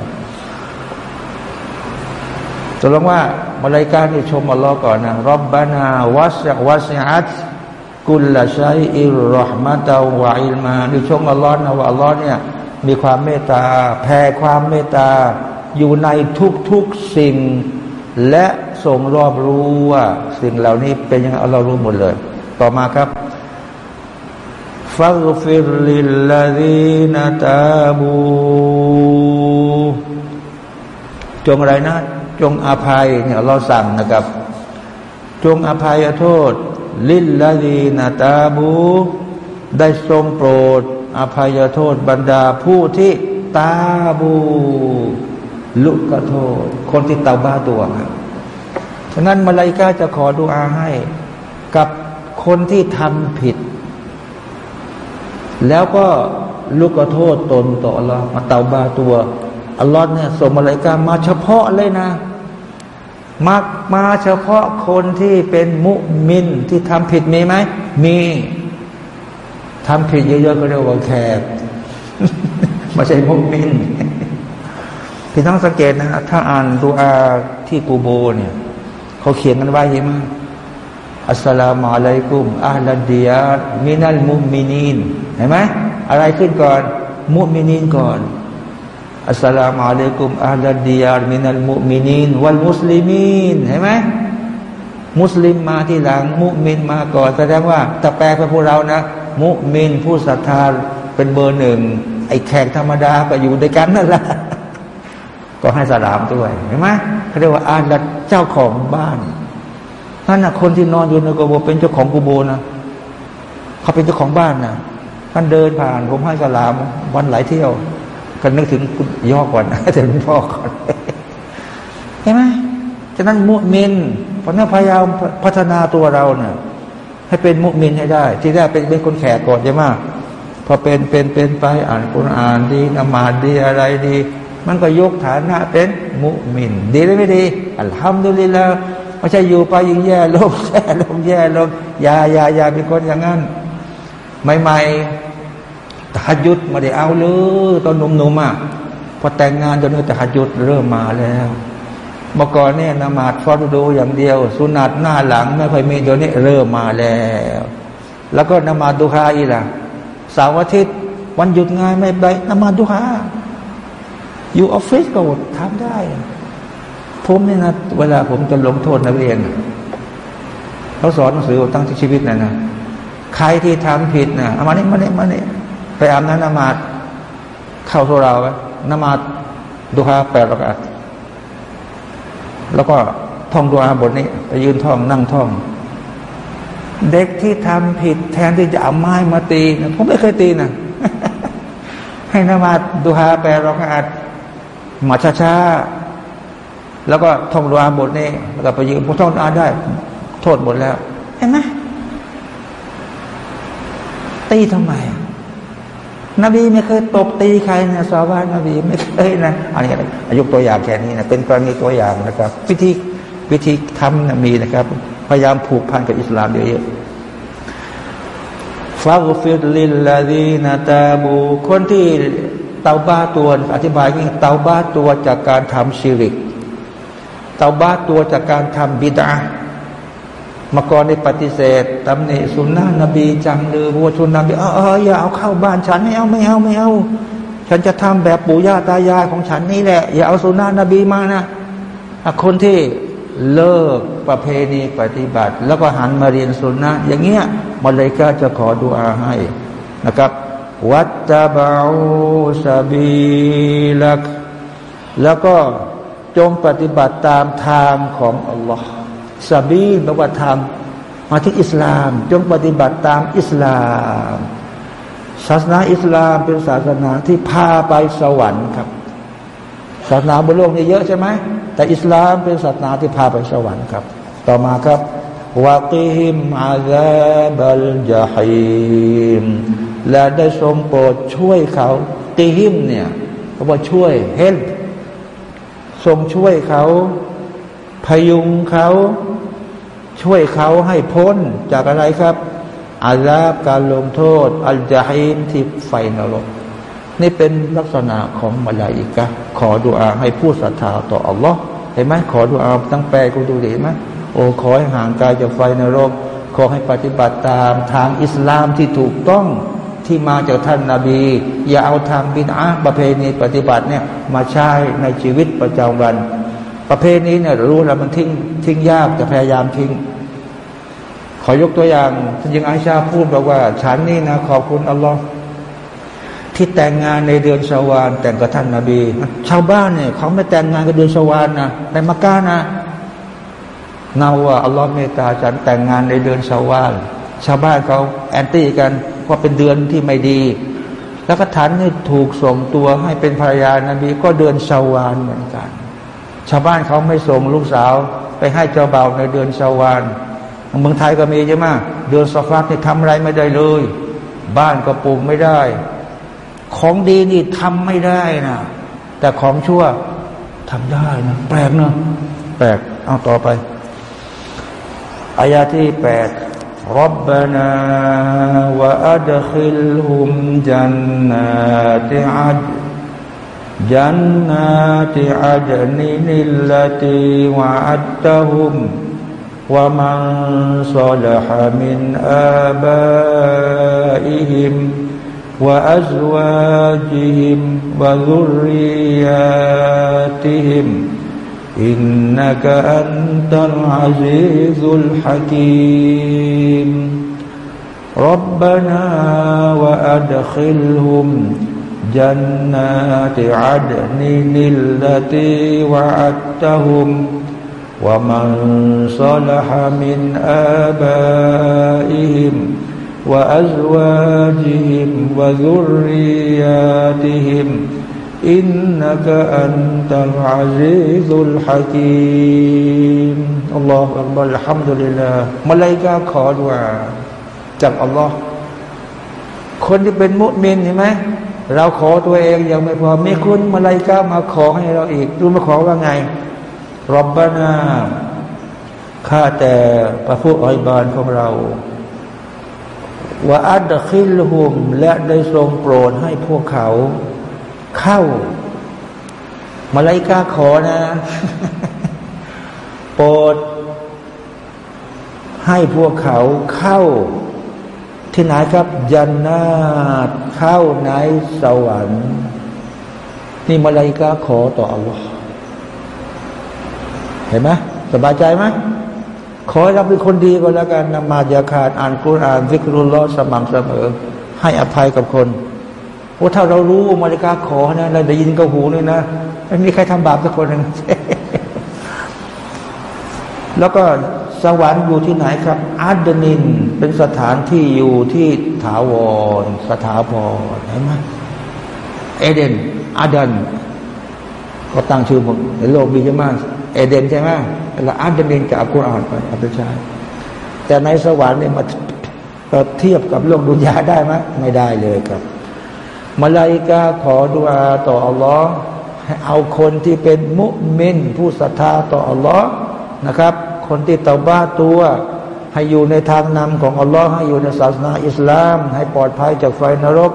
S1: ตกลงว่า มาลายกาที่ชมอัลลอฮ์ก่อนนะรับบานาวัสวัสอัตกุลละชัยอิรหมะตาวะอิลมาที่ชมอัลลอฮ์นะว่าอัลลอฮ์เนี่ยมีความเมตตาแผ่ความเมตตา อยู่ในทุกๆสิ่ง และทรงรอบรู้ว่า สิ่งเหล่านี้เป็นยังไงเรารู้หมดเลย ต่อมาครับฟักฟิรลิลลาดีนตาบู จงอะไรนะ จงอภัยเนี่ยเราสั่งนะครับ จงอภัยโทษ ลิลลาดีนาตาบู ได้ทรงโปรด อภัยโทษบรรดาผู้ที่ตาบู ลุกโทษ คนที่ตาบ้าตัวครับฉะนั้นมาลายกาจะขอดูอาให้ กับคนที่ทำผิด แล้วก็ลุกโทษตนต่ออัลลอฮ์มาเตาบ้าตัวอัลลอฮ์เนี่ยส่งมาลายกามาเฉพาะเลยนะ มามาเฉพาะคนที่เป็นมุมินที่ทำผิดมีไหม มีทำผิดเยอะๆก็เรียกว่าแขกไม่ใช่มุมินพี่ต้องสังเกตนะถ้าอ่านดูอาที่กูโบเนี่ย เขาเขียนกันไว้ยังไงอัสสลามุอะลัยกุมอัลลดียามินัลมุมินีนเห็นไหมอะไรขึ้นก่อน มุมินีนก่อน อัสสลามุอะลัยกุมอัลลดียามินัลมุมินีนวัลมุสลิมีนเห็นไหมมุสลิมมาที่หลัง มุมินมาก่อนแสดงว่าถ้าแปลเป็นพวกเรานะ มุมินผู้ศรัทธาเป็นเบอร์หนึ่งไอ้แขกธรรมดาก็อยู่ด้วยกันนั่นแหละก็ให้สลามด้วยเห็นไหมเขาเรียกว่าอาลัดเจ้าของบ้านนั่นนะคนที่นอนอยู่ในกโบเป็นเจ้าของกูโบนะเขาเป็นเจ้าของบ้านนะท่านเดินผ่านผมให้สลามวันหลายเที่ยว ก็นึกถึงคุณย่อก่อนแต่หลวงพ่อก่อนเห็นไหมฉะนั้นมุมินเพราะนั้นพยายามพัฒนาตัวเราเนี่ยให้เป็นมุมินให้ได้ ที่แรกเป็นเป็นคนแขกก่อนใช่ไหมพอเป็นเป็นเป็นไปอ่านคุณอ่านดีนมาดีอะไรดี มันก็ยกฐานะเป็นมุมิน ดีหรือไม่ดีอัลฮัมดุลิลละไม่ใช่อยู่ไปยิ่งแย่ลงแย่ลงแย่ลงยายายาเป็นคนอย่างนั้นใหม่ๆ ตหัดยุดมาได้เอาเลยตอนหนุ่มๆอะพอแต่งงานจนตหัดยุดเริ่มมาแล้วเมื่อก่อนเนี่ยนมาดฟอดดูอย่างเดียว สุนัตหน้าหลังไม่ค่อยมีเดี๋ยวนี้เริ่มมาแล้ว แล้วก็นมาดดูฮาอีล่ะสาวอาทิตย์วันหยุดงานไม่ไปนมาดดูฮาอยู่ออฟฟิศก็ทำได้ ผมเนี่ยนะเวลาผมจะลงโทษนักเรียนเขาสอนหนังสือตั้งชีวิตนะนะใครที่ทำผิดนะเอามานี่มานี่มานี่ ไปอาบน้ำนมาดเข้าโซราไปนมาดดูฮาแปดรกัดแล้วก็ท่องดูอาบทนี้ไปยืนท่องนั่งท่อง เด็กที่ทำผิดแทนที่จะเอาไม้มาตีนะผมไม่เคยตีนะให้นมาดูฮาแปลรอกาดมาช้าๆแล้วก็ท่องดูอาบทนี้แล้วก็ไปยืนพอท่องอาได้ โทษหมดแล้ว เห็นไหมตีทำไม นบีไม่เคยตบตีใครนะสาวานบีไม่เคยนะอันนี้อายุตัวอย่างแค่นี้นะเป็นกรณีตัวอย่างนะครับ วิธีวิธีทำนะมีนะครับ พยายามผูกพันกับอิสลามเยอะๆฟาฟิดลิลลาดีนาตาบู คนที่เตาบ้าตัว อธิบายง่ายเตาบ้าตัวจากการทำชิริก เตาบ้าตัวจากการทำบิดา มาก่อนในปฏิเสธตำหนิสุนนะนบีจังเลยวัวชุนนบีเออเออย่าเอาเข้าบ้านฉันไม่เอาไม่เอาไม่เอา ฉันจะทำแบบปู่ย่าตายายของฉันนี่แหละ อย่าเอาสุนนะนบีมานะคนที่เลิกประเพณีปฏิบัติ แล้วก็หันมาเรียนสุนนะอย่างเงี้ยมาเลยก็จะขอดุอาให้นะครับ วัตตาบาสบีลักแล้วก็จงปฏิบัติตามทางของอัลลอฮ์ ซาบีแปลว่าทำมาที่อิสลาม จงปฏิบัติตามอิสลามศาสนาอิสลามเป็นศาสนาที่พาไปสวรรค์ครับ ศาสนาบนโลกนี้เยอะใช่ไหมแต่อิสลามเป็นศาสนาที่พาไปสวรรค์ครับ ต่อมาครับวากิฮิมอาซาบัลจาฮิมและได้ทรงโปรดช่วยเขาตีหิมเนี่ยเขาบอกช่วยเฮลทรงช่วยเขา พยุงเขาช่วยเขาให้พ้นจากอะไรครับ อาซาบการลงโทษ อัลจาฮิมที่ไฟนรก นี่เป็นลักษณะของมาลาอิกะขอดุอาให้ผู้ศรัทธาต่ออัลลอฮ์เห็นไหมขอดุอาตั้งแปลกูดูดีไหมโอ้ขอให้ห่างกายจากไฟนรก ขอให้ปฏิบัติตามทางอิสลามที่ถูกต้องที่มาจากท่านนาบี อย่าเอาทางบินอาประเพณีปฏิบัติเนี่ยมาใช้ในชีวิตประจำวัน ประเพณีเนี่ยรู้แล้วมันทิ้งทิ้งยากจะพยายามทิ้ง ขอยกตัวอย่างท่านยิงอาชาพูดบอกว่า ฉันนี่นะ ขอบคุณอัลลอฮ์ที่แต่งงานในเดือนชาวานแต่งกับท่านนาบี ชาวบ้านเนี่ยเขาไม่แต่งงานกับเดือนชาวานนะในมักกะนะนาว่าอัลลอฮ์เมตตาฉันแต่งงานในเดือนชาวานชาวบ้านเขาแอนตี้กันว่าเป็นเดือนที่ไม่ดี แล้วก็ฐานนี่ถูกส่งตัวให้เป็นภรรยานาบีก็เดือนชาวานเหมือนกัน ชาวบ้านเขาไม่ส่งลูกสาว ไปให้เจ้าบ่าวในเดือนชาววานเมืองไทยก็มีใช่ไหมเดือนสฟักนี่ทำอะไรไม่ได้เลย บ้านก็ปลูกไม่ได้ ของดีนี่ทำไม่ได้นะแต่ของชั่วทำได้นะ แปลกเนะแปลกเอาต่อไปอายาที่แปดรับบนาวะอัดคิลฮุมจันนาติอัด جنات عدن التي وعدتهم ومن صلح من آبائهم وأزواجهم وذرياتهم إنك أنت العزيز الحكيم. ربنا وأدخلهم جنات عدن التي وعدتهم ومن صلح من آبائهم وأزواجهم وذرياتهم إنك أنت العزيز الحكيم الله أكبر الحمد لله มาลายกาขอดุอาจากอัลลอฮ์คนที่เป็นมุสลิมเห็นไหม เราขอตัวเองยังไม่พอมีคุณมาลายกามาขอให้เราอีกดูมาขอว่าไงรบบานาข้าแต่พระผู้อวยบานของเราว่าอัดคิลหุมและได้ทรงโปรดให้พวกเขา เข้า มาลายกาขอนะ โปรดให้พวกเขาเข้า ที่ไหนครับยันนาตเข้าในสวรรค์ นี่มาลายกาขอต่ออัลลอฮ์เห็นไหมสบายใจไหมขอให้เราเป็นคนดีก็แล้วกันนมาอย่าขาดอ่านคุรานซิกรุลลอสม่ำเสมอ ให้อภัยกับคนโอ้ถ้าเรารู้มาริกาขอนะเราได้ยินกับหูเลยนะไม่มีใครทำบาปสักคนหนึ่งแล้วก็ สวรรค์อยู่ที่ไหนครับอาดนินเป็นสถานที่อยู่ที่ถาวรสถาพรเห็นไหมเอเดนอาดันก็ตั้งชื่อหมดในโลกมีใช่ไหมเอเดนใช่ไหมแล้วอาดนินจากกุรอานไปอัตชาแต่ในสวรรค์เนี่ยมาเทียบกับโลกดุนยาได้ไหมไม่ได้เลยครับมาลายกาขอดุอาต่ออัลลอฮ์ให้เอาคนที่เป็นมุมินผู้ศรัทธาต่ออัลลอฮ์นะครับ คนที่เตาบ้าตัว ให้อยู่ในทางนำของอัลลอฮ์ให้อยู่ในศาสนาอิสลาม ให้ปลอดภัยจากไฟนรก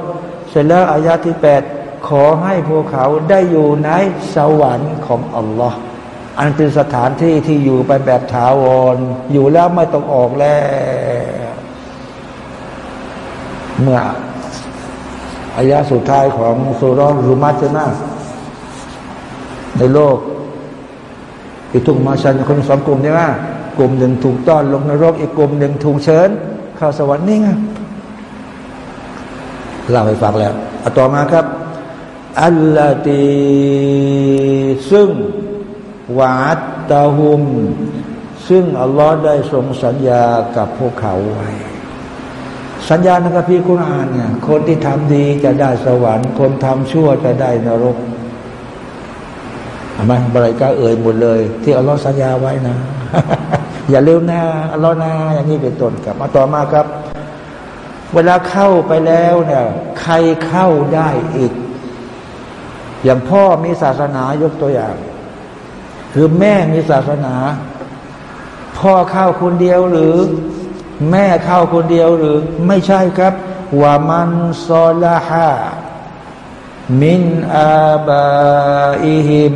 S1: เสร็จแล้วอายาที่แปดขอให้พวกเขาได้อยู่ในสวรรค์ของอัลลอฮ์อันเป็นสถานที่ที่อยู่ไปแบบถาวร อยู่แล้วไม่ต้องออกแล้ว เมื่ออายะสุดท้ายของสุรอนรุมัตใช่ไหมในโลก อีกทุกมาชันคนสองกลุ่มใช่ไหมกลุ่มหนึ่งถูกต้อนลงนรก อีกกลุ่มหนึ่งถูกเชิญเข้าสวรรค์นี่ไงเล่าให้ฟังแล้วอต่อมาครับ อัลลอตีซึ่งวาดตาหุม ซึ่งอัลลอฮ์ได้ทรงสัญญากับพวกเขาไว้ สัญญาณกับพี่คุณอ่านเนี่ยคนที่ทำดีจะได้สวรรค์ คนทำชั่วจะได้นรก ทำไมบริกาเอ่ยหมดเลย ที่อัลลอฮ์สัญญาไว้นะ อย่าเร็วหน้าอัลลอฮ์นะอย่างนี้เป็นต้นกับมาต่อมาครับ เวลาเข้าไปแล้วเนี่ยใครเข้าได้อีก อย่างพ่อมีศาสนายกตัวอย่างหรือแม่มีศาสนา พ่อเข้าคนเดียวหรือ แม่เข้าคนเดียวหรือ ไม่ใช่ครับว่ามันซอลาฮา มินอาบาอิฮิม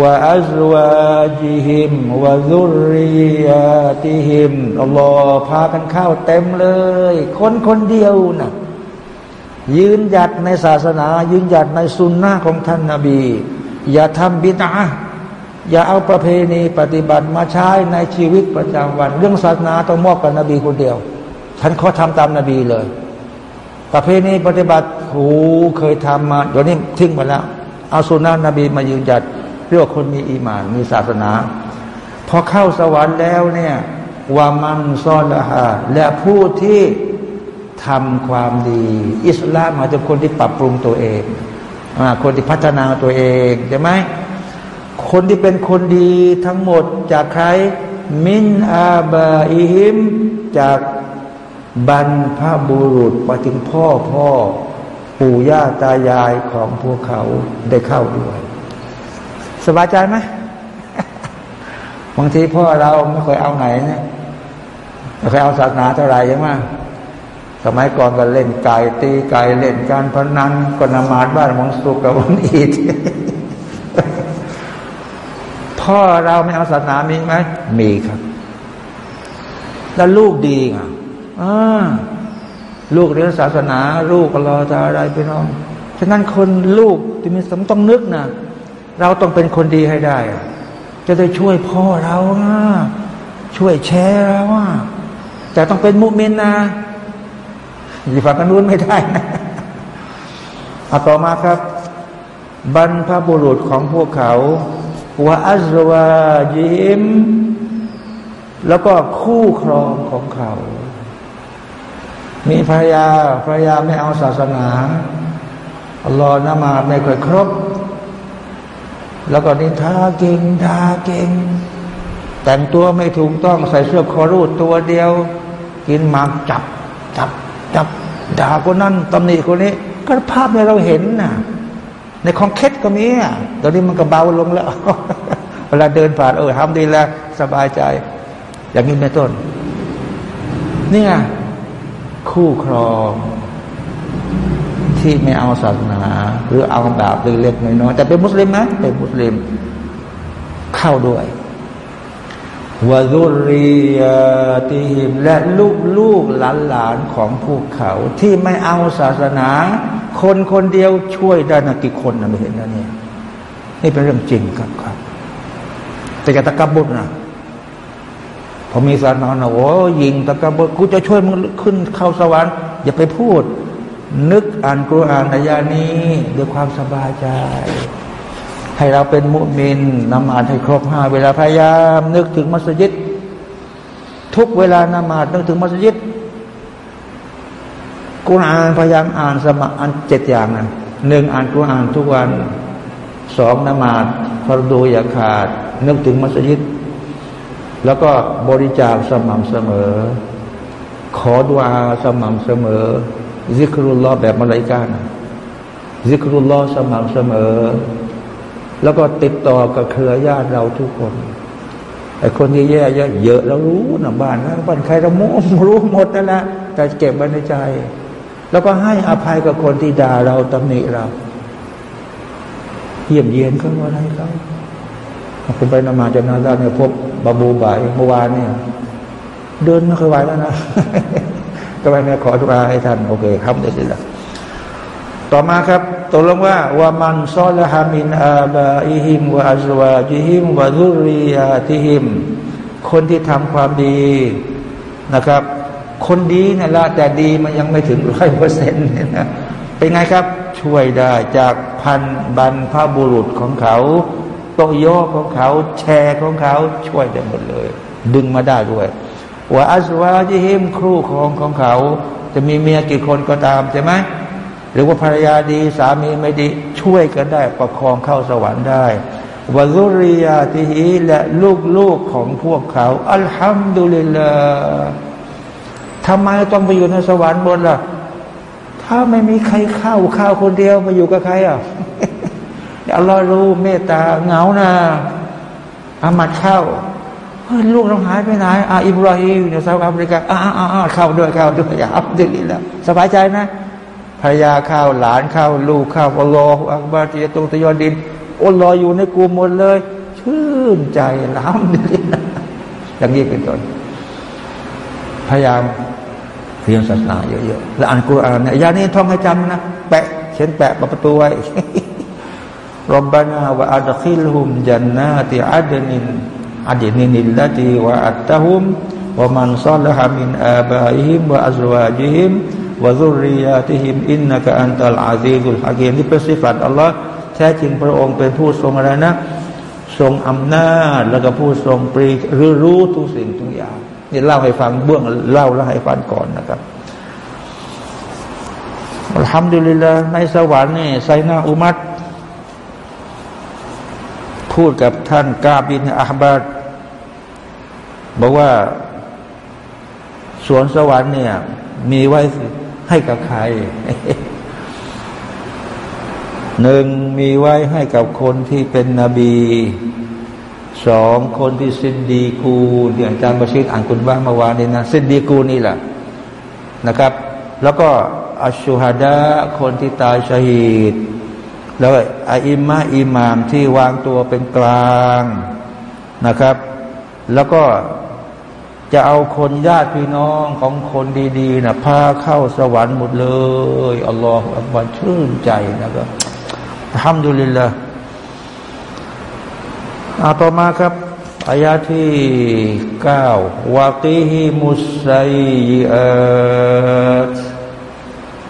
S1: วะอัลวาจิฮิมวะซุริยาติฮิมอัลลอฮ์พากันเข้าเต็มเลย คนคนเดียวนะยืนหยัดในศาสนา ยืนหยัดในสุนนะของท่านนาบี อย่าทำบิดาอย่าเอาประเพณีปฏิบัติมาใช้ในชีวิตประจำวัน เรื่องศาสนาต้องมอบกับนบีคนเดียว ฉันขอทำตามนาบีเลย ประเพณีปฏิบัติโูเคยทำมาเดี๋ยวนี้ทิ้งไปแล้ว เอาสุนนะนบีมายืนหยัดเรียกคนมีอีมานมีศาสนา พอเข้าสวรรค์แล้วเนี่ยว่ามันซ่อนละฮาและผู้ที่ทำความดี อิสลามมาจากคนที่ปรับปรุงตัวเองอคนที่พัฒนาตัวเองใช่ไหมคนที่เป็นคนดีทั้งหมดจากใคร มินอาบาอิฮิม จาก บรรพบุรุษไปถึงพ่อพ่อปู่ย่าตายายของพวกเขาได้เข้าด้วย สบายใจไหมบางทีพ่อเราไม่เคยเอาไหนเนี่ยไม่เคยเอาศาสนาเท่าไหร่ใช่ไหมสมัยก่อนก็เล่นไก่ตีไก่เล่นการพนันก็นมาดบ้านของสุกกับวันอีดพ่อเราไม่เอาศาสนามีไหมมีครับ แล้วลูกดีอะ ลูกเรียนศาสนา ลูกรอจะอะไรไปน้อง ฉะนั้นคนลูกที่มีสมต้องนึกนะเราต้องเป็นคนดีให้ได้ จะได้ช่วยพ่อเรานะช่วยแชร์เราว่าแต่ต้องเป็นมุมินนะอยู่ฝั่งนู้นไม่ได้นะเอาต่อมาครับ บรรพบุรุษของพวกเขาว่าอัจวาจิมแล้วก็คู่ครองของเขา มีภรรยาภรรยาไม่เอาศาสนาอัลลอฮ์นมาไม่ค่อยครบ แล้วก็นินทาเก่งด่าเก่ง แต่งตัวไม่ถูกต้องใส่เสื้อคอรูดตัวเดียว กินหมากจับจับจับด่าคนนั้นตำหนิคนนี้ ก็ภาพในเราเห็นน่ะ ในคองเคสก็มีอะตอนนี้มันก็เบาลงแล้ว เวลาเดินผ่านเออทำดีแล้วสบายใจ อย่างนี้เป็นต้นนี่ไง คู่ครองที่ไม่เอาศาสนา หรือเอาแบบเล็กๆน้อยๆแต่เป็นมุสลิมนะเป็นมุสลิมเข้าด้วยวะรุรียติหิมและลูกลูกหลานหลานของพวกเขา ที่ไม่เอาศาสนา คนคนเดียวช่วยได้นะกี่คนนะไม่เห็นนะนี่นี่เป็นเรื่องจริงครับครับ แต่จะตะกบุตนะ อมีศาสนานะโอ้ยิงตะกบกูจะช่วยมึงขึ้นเข้าสวรรค์อย่าไปพูด นึกอ่านกุรอานอายานี้ด้วยความสบายใจ ให้เราเป็นมุมินนมาดให้ครบห้าเวลาพยายาม นึกถึงมัสยิด ทุกเวลานมาดนึกถึงมัสยิดกุรอานพยายามอ่านสมาอันเจ็ดอย่างนะหนึ่งอ่านกุรอานทุกวันสองนมาดฟารดูอย่าขาด นึกถึงมัสยิด แล้วก็บริจาคสม่ำเสมอ ขอดุอาสม่ำเสมอซิกรุลลอฮ์แบบมาลายกานะซิกรุลลอฮ์สม่ำเสมอ แล้วก็ติดต่อกับเครือญาติเราทุกคนไอ้คนที่แย่เยอะเยอะเรารู้นะบ้านนะบ้านใครเราโม้รู้หมดนั่นแหละแต่เก็บไว้ในใจ แล้วก็ให้อภัยกับคนที่ด่าเราตำหนิเราเยี่ยมเยียนเขาอะไรเขาผมไปนมาจากนาซาเนี่ยพบ บาบูบายเมื่อวานเนี่ยเดินไม่เคยไหวแล้วนะก็ไปเนี่ยขอทุกอาให้ท่านโอเคครับเดี๋ยวสิละต่อมาครับตกลงว่าว่ามันซอลฮามินอาบาอิฮิมวะอัจวาจิฮิมวะซุริยาติฮิม คนที่ทำความดีนะครับ คนดีนี่แหละแต่ดีมันยังไม่ถึงร้อยเปอร์เซ็นต์นะเป็นไงครับ ช่วยได้จากพันบันพบุรุษของเขา ตโยของเขา แชร์ของเขาช่วยได้หมดเลย ดึงมาได้ด้วยว่าอัจวาจิฮิมครูของของเขา จะมีเมียกี่คนก็ตามใช่ไหมหรือว่าภรรยาดีสามีไม่ดีช่วยกันได้ประคองเข้าสวรรค์ได้วะลุริยาติฮีและลูกๆของพวกเขา อัลฮัมดุลิลลาทำไมต้องไปอยู่ในสวรรค์บนล่ะ ถ้าไม่มีใครเข้าข้าวคนเดียวมาอยู่กับใครอะ อัลลอฮ์รู้เมตตาเหงานะอามัดเข้าเฮ้ยลูกเราหายไปไหนอาอิบราฮิมในเซาท์แอฟริกาอ่าอ่าอ่าเข้าด้วยเข้าด้วยอับดุลิลละสบายใจนะภรรยาข้าวหลานข้าวลูกข้าวอัลลอฮฺอักบารียตุตยอดินอัลลอฮ์อยู่ในกลุ่มหมดเลย ชื่นใจล้ำดีอย่างนี้เป็นต้นพยายามเรียนศาสนาเยอะๆแล้วอ่านกุรอานเนี่ยยานี้ท่องให้จำนะแปะเขียนแปะประตูไว้ ربنا وأدخلهم جنات عدن عدن التي وعدتهم ومن صلح من آبائهم وأزواجهم وذرياتهم إنك أنت العزيز الحكيمนี่เป็นสิฟัตอัลลอฮ์แท้จริงพระองค์เป็นผู้ทรงอะไรนะ ทรงอำนาจแล้วก็ผู้ทรงปรีรู้รู้ทุกสิ่งทุกอย่างนี่เล่าให้ฟังเบื้องเล่าแล้วให้ฟังก่อนนะครับอัลฮัมดุลิลละในสวรรค์นี่ไซนาอุมัด พูดกับท่านกาบินอาบาดบอกว่า สวนสวรรค์เนี่ย มีไว้ให้กับใครหนึ่งมีไว้ให้กับคนที่เป็นนบีสองคนที่สินดีกูเดี๋ยวอาจารย์ประชิดอ่านคุณบ้างเมื่อวานนี้นะสินดีกูนี่แหละนะครับ แล้วก็อัชชูฮัดะคนที่ตายชาฮีด แล้วอาอิมมะอิหมามที่วางตัวเป็นกลางนะครับ แล้วก็จะเอาคนญาติพี่น้องของคนดีๆนะพาเข้าสวรรค์หมดเลยอัลลอฮฺอัลลอฮชื่นใจนะครับทำดุลิลละอาต่อมาครับอายาที่เก้าวากีฮิมุสไซอัต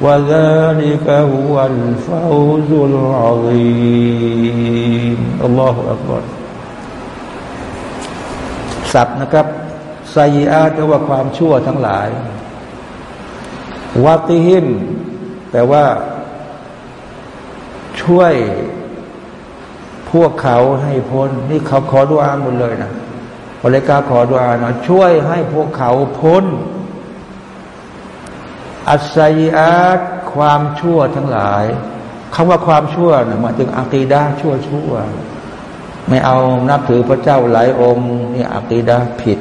S1: وذلك هو الفوز العظيم الله أكبر สับนะครับไซอาแปลว่าความชั่วทั้งหลายวาติหิมแปลว่า ช่วยพวกเขาให้พ้น นี่เขาขอดุอาหมดเลยนะบริการขอดุอานะช่วยให้พวกเขาพ้น อัสไซอาตความชั่วทั้งหลายคำว่าความชั่วนะหมายถึงอักีดาชั่วชั่ว ไม่เอานับถือพระเจ้าหลายองค์นี่อักีดาผิด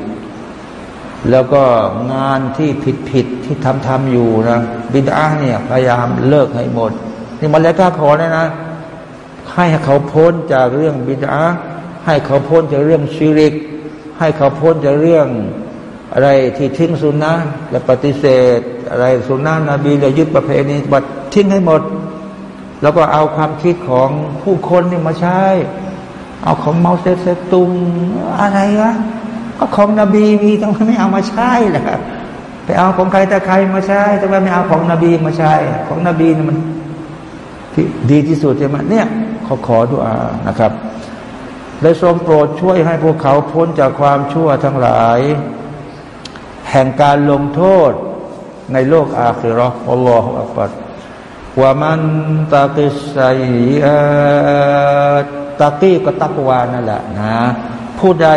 S1: แล้วก็งานที่ผิดผิดที่ทำทำอยู่นะบิดาเนี่ยพยายามเลิกให้หมด นี่มาแล้วก้าขอเนี่ยนะ ให้เขาพ้นจากเรื่องบิดาให้เขาพ้นจากเรื่องชีริก ให้เขาพ้นจากเรื่องอะไรที่ทิ้งสุนนะและปฏิเสธ อะไรสุนนะนบีและยึดประเพณีบัดทิ้งให้หมด แล้วก็เอาความคิดของผู้คนนี่มาใช้ เอาของเมาเซเซตุงอะไรวะก็ของนบีมีทำไมไม่เอามาใช้ล่ะไปเอาของใครแต่ใครมาใช้ทำไมไม่เอาของนบีมาใช้ของนบีนี่มันที่ดีที่สุดใช่ไหมเนี่ยขอขอดุอานะครับได้ทรงโปรดช่วยให้พวกเขาพ้นจากความชั่วทั้งหลาย แห่งการลงโทษ ในโลกอาคิรออัลลอฮฺอักบัรว่ามันตะกิสัยตะกี้ก็ตักวานั่นแหละนะ ผู้ใด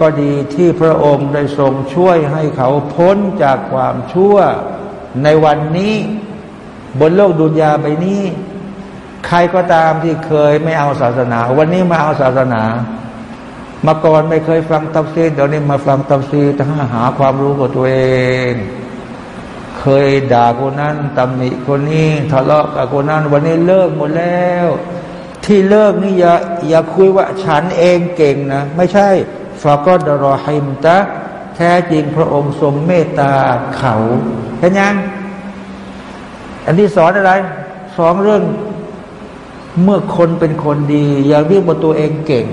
S1: ก็ดีที่พระองค์ได้ทรงช่วยให้เขาพ้นจากความชั่วในวันนี้ บนโลกดุนยาใบนี้ ใครก็ตามที่เคยไม่เอาศาสนา วันนี้มาเอาศาสนามาก่อนไม่เคยฟังตัฟซีเดี๋ยวนี้มาฟังตัฟซีทั้งหาความรู้กับตัวเอง เคยด่าคนนั้นตำหนิคนนี้ทะเลาะกับคนนั้น วันนี้เลิกหมดแล้ว ที่เลิกนี่อย่าอย่าคุยว่าฉันเองเก่งนะ ไม่ใช่ฟาก็ดรอฮิมตะแท้จริงพระองค์ทรงเมตตาเขาเห็นยังอันที่สอนอะไรสองเรื่องเมื่อคนเป็นคนดี อย่าเรียกว่าตัวเองเก่ง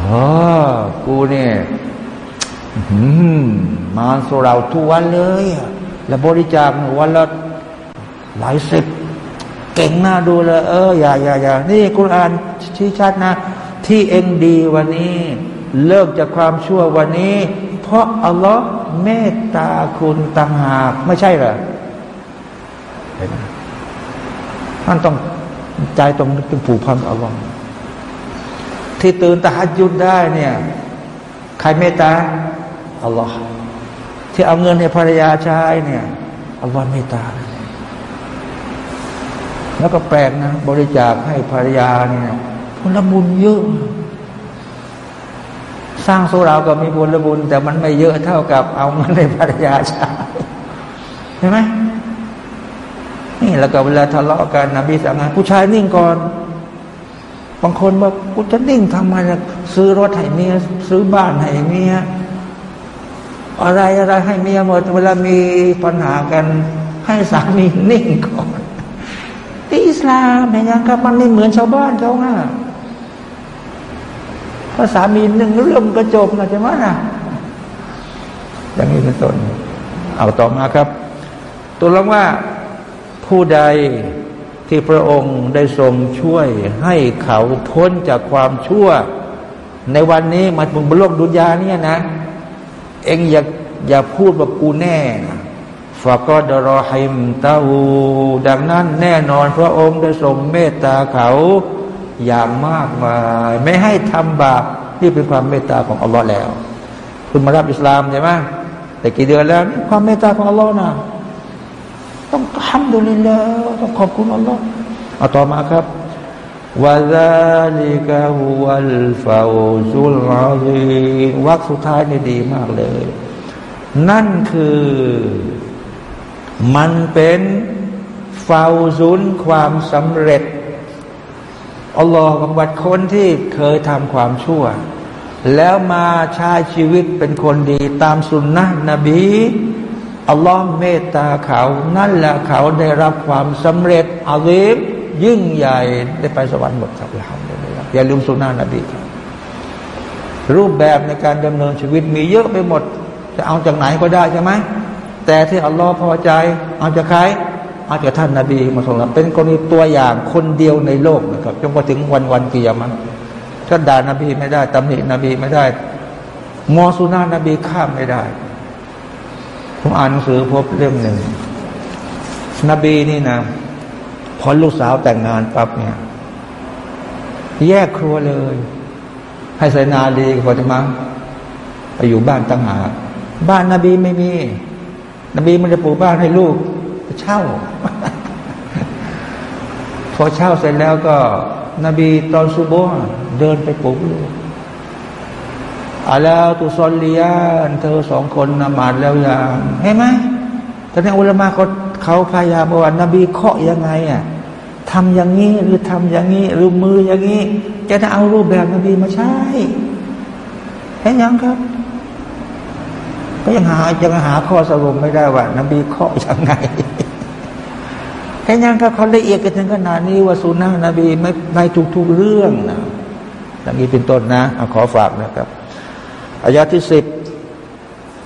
S1: อ๋อกูเนี่ยมาสุเราทุกวันเลย แล้วบริจาควันละหลายสิบ เก่งหน้าดูเลยเอออย่าอย่าอย่านี่กุรอานชี้ชัดนะ ที่เองดีวันนี้ เลิกจากความชั่ววันนี้ เพราะอัลลอฮ์เมตตาคุณต่างหากไม่ใช่เหรอท่านต้องใจตรงนึกถึงผูกพันอัลลอฮ์ที่ตื่นตะฮัดยุดได้เนี่ย ใครเมตตาอัลลอฮ์ ที่เอาเงินให้ภรรยาใช้เนี่ยอัลลอฮ์เมตตา แล้วก็แปลกนะ บริจาคให้ภรรยาเนี่ยผลบุญเยอะ สร้างโซเราก็มีผลบุญ แต่มันไม่เยอะเท่ากับเอาเงินในภรรยาใช้เห็นไหมนี่แล้วก็เวลาทะเลาะกันนะพี่สั่งงานผู้ชายนิ่งก่อนบางคนบอกกูจะนิ่งทำไมล่ะซื้อรถให้เมียซื้อบ้านให้เมีย อะไรอะไรให้เมียหมด เวลามีปัญหากันให้สามีนิ่งก่อนที่อิสลามเนี่ยยังครับมันไม่เหมือนชาวบ้านเขา่ะพอสามีหนึ่งเรื่องก็จบนะใช่ไหมนะอย่างนี้เป็นต้นเอาต่อมาครับ ตัวลงว่าผู้ใดที่พระองค์ได้ทรงช่วยให้เขาพ้นจากความชั่ว ในวันนี้มาบนโลกดุนยาเนี่ยนะ เองอย่าอย่าพูดว่ากูแน่ฟะก็ดรอฮิมตาหูดังนั้นแน่นอน พระองค์ได้ทรงเมตตาเขาอย่างมากมาย ไม่ให้ทำบาปที่เป็นความเมตตาของอัลลอฮ์แล้ว คุณมารับอิสลามใช่ไหมแต่กี่เดือนแล้วความเมตตาของอัลลอฮ์นะต้องทำดูลิลแล้วต้องขอบคุณอัลลอฮ์เอาต่อมาครับ วะซาลิกะฮุวัลฟาวซุลอาซีวักสุดท้ายนี่ดีมากเลย นั่นคือมันเป็นฟาวซุนความสำเร็จอัลลอฮ์บังบัดคนที่เคยทำความชั่ว แล้วมาใช้ชีวิตเป็นคนดีตามสุนนะนบีอัลลอฮ์เมตตาเขา นั่นแหละเขาได้รับความสำเร็จอาลีม ยิ่งใหญ่ได้ไปสวรรค์หมดครับเราอย่าลืมสุนนะนบีครับรูปแบบในการดำเนินชีวิตมีเยอะไปหมด จะเอาจากไหนก็ได้ใช่ไหมแต่ที่อัลลอฮ์พอใจ เอาจากใครเอาจากท่านนาบีมาส่งเราเป็นกรณีตัวอย่างคนเดียวในโลกนะครับจนกว่าถึงวันวันกิยามันถ้าด่านบีไม่ได้ตำหนินบีไม่ได้มอสุนานบีข้ามไม่ได้ ผมอ่านหนังสือพบเล่มหนึ่งนบีนี่นะ พอลูกสาวแต่งงานปั๊บเนี่ย แยกครัวเลย ให้ใส่นาดีกับฟาติมาไปอยู่บ้านตั้งหากบ้านนาบีไม่มี นบีมันจะปลูกบ้านให้ลูกเช่า พอเช่าเสร็จแล้วก็ นบีตอนซูโบเดินไปปลูกลูกอาลาตุซอลลียนเธอสองคนนมาดแล้วอยังเห็นไหมตอนนี้อุลามะเขา เขาพยายามว่านบีเคาะยังไงอะทำอย่างนี้หรือทำอย่างนี้หรือมืออย่างนี้จะได้เอารูปแบบนบีมาใช้เห็นยังครับ ก็ยังหายังหาข้อสรุปไม่ได้ว่า นบีเคาะยังไงเห็นยังครับเขาละเอียดกันถึงขนาดนี้ว่าสุนนะนบีไม่ในทุกๆเรื่องนะอย่างนี้เป็นต้นนะขอฝากนะครับอายาที่สิบ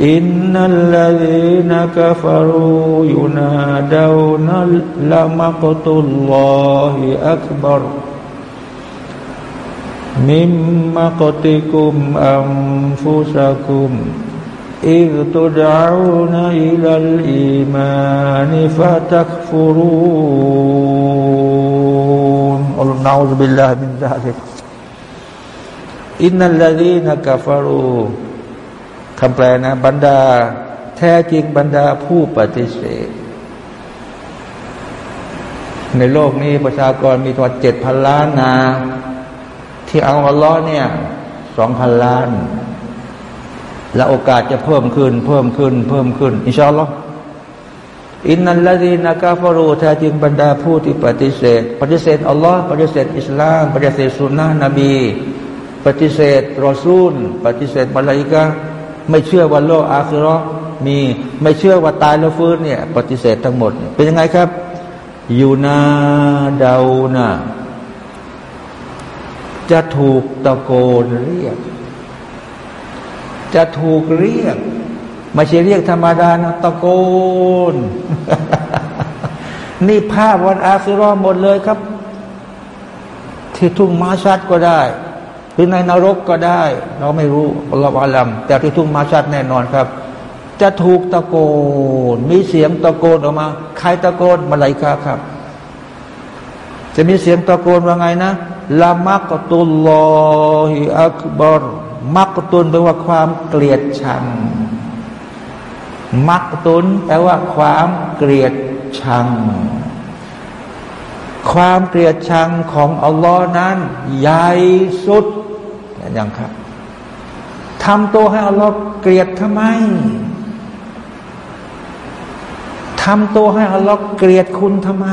S1: إن الذين كفروا ينادون لمقت الله أكبر من مقتكم أنفسكم إذ تدعون إلى الإيمان فتكفرون. نعوذ بالله من ذلك. إن الذين كفروا คำแปลนะบรรดา แท้จริงบรรดาผู้ปฏิเสธ ในโลกนี้ประชากรมีทั้งหมดเจ็ดพันล้านนา ที่เอาอัลลอฮ์เนี่ยสองพันล้าน และโอกาสจะเพิ่มขึ้น เพิ่มขึ้น เพิ่มขึ้น อินชาอัลลอฮ์อินนัลลดีนักาฟารูแท้จริงบรรดาผู้ที่ปฏิเสธ ปฏิเสธอัลลอฮ์ปฏิเสธอิสลาม ปฏิเสธสุนนะนบี ปฏิเสธรอซูล ปฏิเสธมาลาอิกา ไม่เชื่อว่าโลกอาคือรอมีไม่เชื่อว่าตายแล้วฟื้นเนี่ย ปฏิเสธทั้งหมด เป็นยังไงครับยูนาดาวนาจะถูกตะโกนเรียก จะถูกเรียกไม่ใช่เรียกธรรมดานะตะโกน นี่ภาพวันอาคิรอหมดเลยครับ ที่ทุ่งมาชัดก็ได้ หรือในนรกก็ได้ เราไม่รู้อัลลอฮฺอาลัมแต่ที่ทุ่งมาชัดแน่นอนครับ จะถูกตะโกน มีเสียงตะโกนออกมา ใครตะโกนมาลายกาครับ จะมีเสียงตะโกนว่าไงนะละมักตุลลอฮิอักบารมักตุนแปลว่าความเกลียดชัง มักตุนแปลว่าความเกลียดชัง ความเกลียดชังของอัลลอฮ์นั้น ใหญ่สุด ย่างครับทำตัวให้อัลลอฮ์เกลียดทำไมทำตัวให้อัลลอฮ์เกลียดคุณทำไม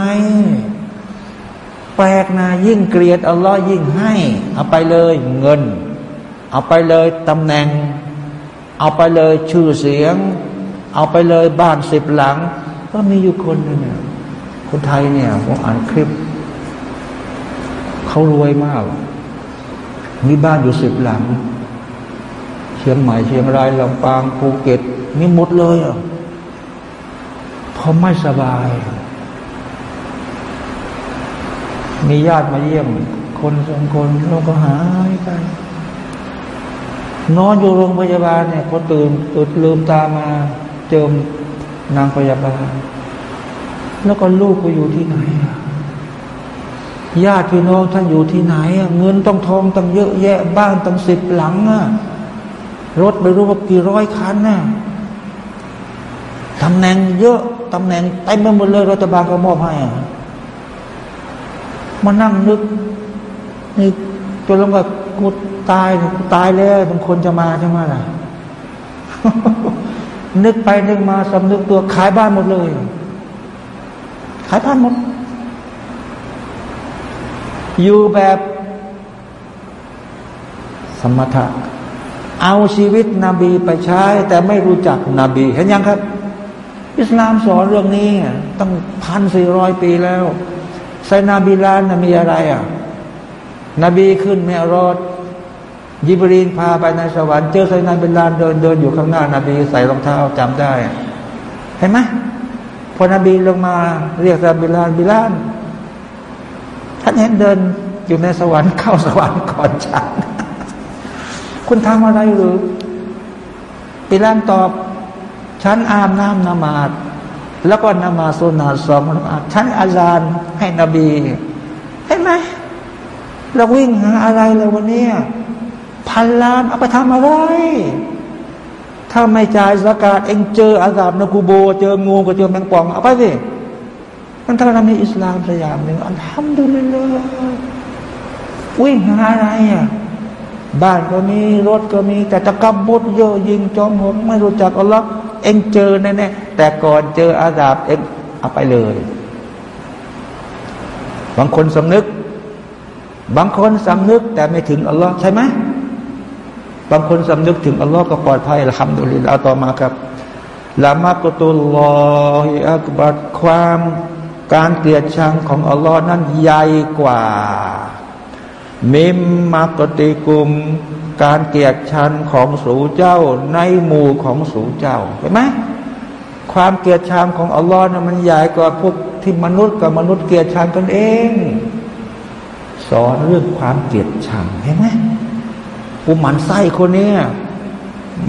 S1: แปลกนะยิ่งเกลียดอัลลอฮ์ยิ่งให้ เอาไปเลยเงิน เอาไปเลยตำแหน่ง เอาไปเลยชื่อเสียง เอาไปเลยบ้านสิบหลัง ก็มีอยู่คนนึงเนี่ยคนไทยเนี่ยผมอ่านคลิป เขารวยมาก มีบ้านอยู่สิบหลัง เชียงใหม่เชียงรายลำปางภูเก็ตมีหมดเลยอะพอไม่สบาย มีญาติมาเยี่ยม คนสองคนแล้วก็หายไปนอนอยู่โรงพยาบาลเนี่ยพอตื่นตื่นลืมตามา เจอนางพยาบาล แล้วก็ลูกก็อยู่ที่ไหนอะ ญาติพี่น้องท่านอยู่ที่ไหน เงินต้องทองตั้งเยอะแยะบ้านตั้งสิบหลังอะรถไม่รู้ว่ากี่ร้อยคันน่ะตำแหน่งเยอะตำแหน่งเต็มไปหมดเลยรัฐบาลก็มอบให้มานั่งนึกนี่จนลงกับกูตายกูตายแล้วบางคนจะมาใช่ไหมล่ะนึกไปนึกมาสำนึกตัวขายบ้านหมดเลย ขายบ้านหมด อยู่แบบสมถะเอาชีวิตนบีไปใช้ แต่ไม่รู้จักนบีเห็นยังครับ อิสลามสอนเรื่องนี้ตั้งพันสี่ร้อยปีแล้วไซนาบิลานมีอะไรอะ นบีขึ้นเมรอดยิบรีนพาไปในสวรรค์เจอไซนาบิลาลเดินเดินอยู่ข้างหน้านบีใส่รองเท้าจำได้ เห็นไหมพอนบีลงมาเรียกซาบิลาลบิลาล ท่านเห็นเดินอยู่ในสวรรค์เข้าสวรรค์ก่อนฉัน คุณทำอะไรหรือบิลาลตอบ ฉันอาบน้ำนมาซแล้วก็นมาซสุนนะสองนมาซฉันอาซานให้นบี เห็นไหมเราวิ่งหาอะไรเลยวันนี้พันล้านเอาไปทำอะไร ถ้าไม่จ่ายสกาดเองเจออาซาบนกูโบ เจองูก็เจอแมงป่อง เอาไปสิ มันถ้าเรามีอิสลามสยามหนึ่งอันทำดูเลยเลยวิ่งหาอะไรอะบ้านก็มีรถก็มี แต่ตะกับบุตเยอะยิงจอมหงไม่รู้จักอัลลอฮ์เองเจอแน่ๆแต่ก่อนเจออาซาบเองเอาไปเลย บางคนสำนึก บางคนสำนึก แต่ไม่ถึงอัลลอฮ์ใช่ไหมบางคนสำนึกถึงอัลลอฮ์ก็ปลอดภัยละคำดุลิลอาต่อมาครับละมักตุลลอฮิอักบัดความ การเกลียดชังของอัลลอฮ์นั้นใหญ่กว่า มิมมักติกุม การเกลียดชังของสูเจ้าในหมู่ของสูเจ้าเห็นไหมความเกลียดชังของอัลลอฮ์นั้นมันใหญ่กว่าพวกที่มนุษย์กับมนุษย์เกลียดชังกันเอง สอนเรื่องความเกลียดชังเห็นไหมกูหมันไส้คนนี้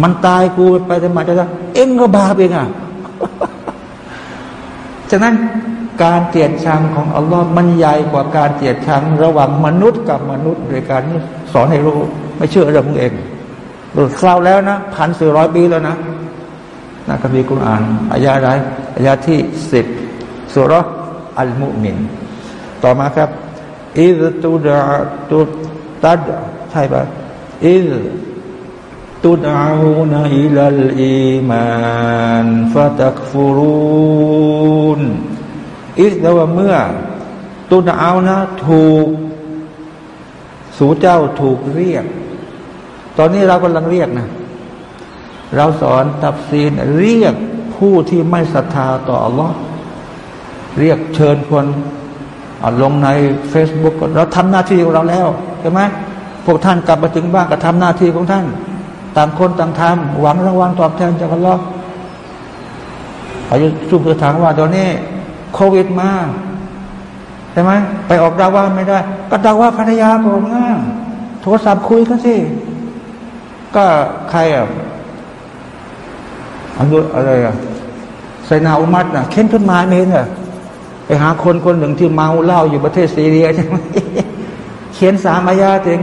S1: มันตายกูไปแต่มาจะเอ็งก็บาปเองอะฉะนั้น การเกลียดชังของอัลลอฮ์มันใหญ่กว่าการเกลียดชัง ระหว่างมนุษย์กับมนุษย์โดยการสอนให้รู้ ไม่เชื่อเรื่องของเองหลุดคราวแล้วนะพันสี่ร้อยปีแล้วนะนะคัมภีกุรอานอายาอะไรอายาที่สิบสุรอัลมุมิน ต่อมาครับอิดตุดะตุตัดใช่ปะอิดตุดอาวนอิลัลอีมานฟะตักฟูรุน อิสแปลว่าเมื่อตุดเอานะ ถูก สู่เจ้าถูกเรียก ตอนนี้เรากำลังเรียกนะ เราสอนตับซีนเรียกผู้ที่ไม่ศรัทธาต่ออัลลอฮ์เรียกเชิญคนลงใน Facebook เราทำหน้าที่ของเราแล้วใช่ไหมพวกท่านกลับมาถึงบ้านก็ทำหน้าที่ของท่าน ต่างคนต่างทำหวังรางวัลตอบแทนจากอัลลอฮ์อายุชุบเพื่อถามว่าตอนนี้ โควิดมาใช่ไหมไปออกดาว่าไม่ได้ ก็ดาว่าภรรยาก่อนนะโทรศัพท์คุยกันสิก็ใครอะอันอะไรอะไซนาอุมัดน่ะเข็นต้นไม้ไม่เห็นเหรอไปหาคนคนหนึ่งที่เมาเหล้าอยู่ประเทศซีเรียใช่ไหมเขียนสามอายาเอง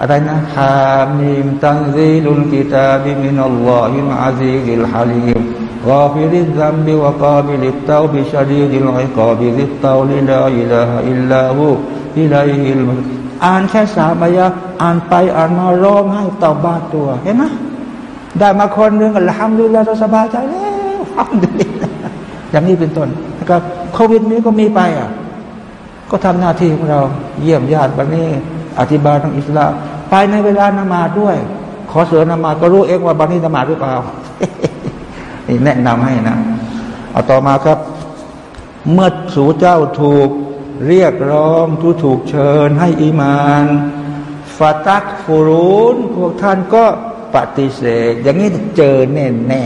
S1: อะไรนะฮามีมตันซีลุนกิตาบิมินัลลอฮิมอาซีกิลฮาลีม غافر الذنب وقابل التوب شديد العقاب ذي الطول لا إله إلا هو إليه المصير อ่านแค่สามอายะอ่านไปอ่านมาร้องให้ตอบบาตัว เห็นไหมได้มาคนหนึ่งอัลฮัมดุลิลลาห์สบายใจแล้วอัลฮัมดุลิลลาห์อย่างนี้เป็นต้นนะครับโควิดนี้ก็มีไปอ่ะ ก็ทำหน้าที่ของเรา เยี่ยมญาติวันนี้ อธิบายทางอิสลามไปในเวลานมาด้วย ขอเสือนมาก็รู้เองว่าบันนี้นมาหรือเปล่า นี่แนะนำให้นะ เอาต่อมาครับ เมื่อสู่เจ้าถูกเรียกร้องทุถูกเชิญให้อีมานฟาตักฟูรุนพวกท่านก็ปฏิเสธ อย่างนี้เจอแน่แน่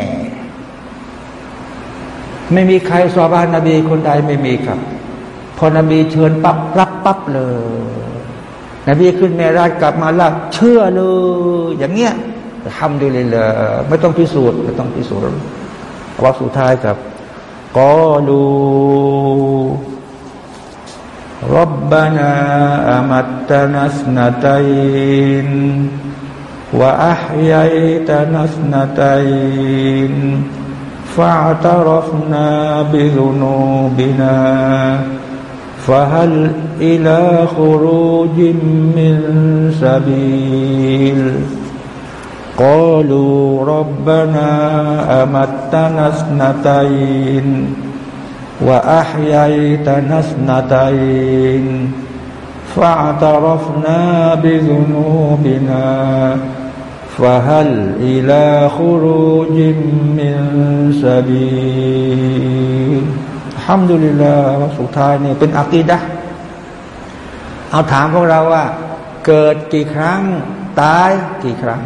S1: ไม่มีใครสอบานนบีคนใดไม่มีครับ พอนบีเชิญปั๊บรับปั๊บเลย นบีขึ้นเมราชกลับมาแล้วเชื่อเลย อย่างเงี้ยทำดูเลยเลยไม่ต้องพิสูจน์ไม่ต้องพิสูจน์ วักสุดท้ายครับกอลูรับบานาอามัตตนัสนาตัยนวะอัพยัยตนัสนาตัยน فاعترفنا بذنوبنا فهل إلى خروج من سبيل قالوا ربنا أمتنا اثنتين وأحييتنا اثنتين فاعترفنا بذنوبنا فهل إلى خروج من سبيل الحمد لله สุดท้ายนี่เป็นอักีดะเอาถามพวกเราว่า เกิดกี่ครั้ง ตายกี่ครั้ง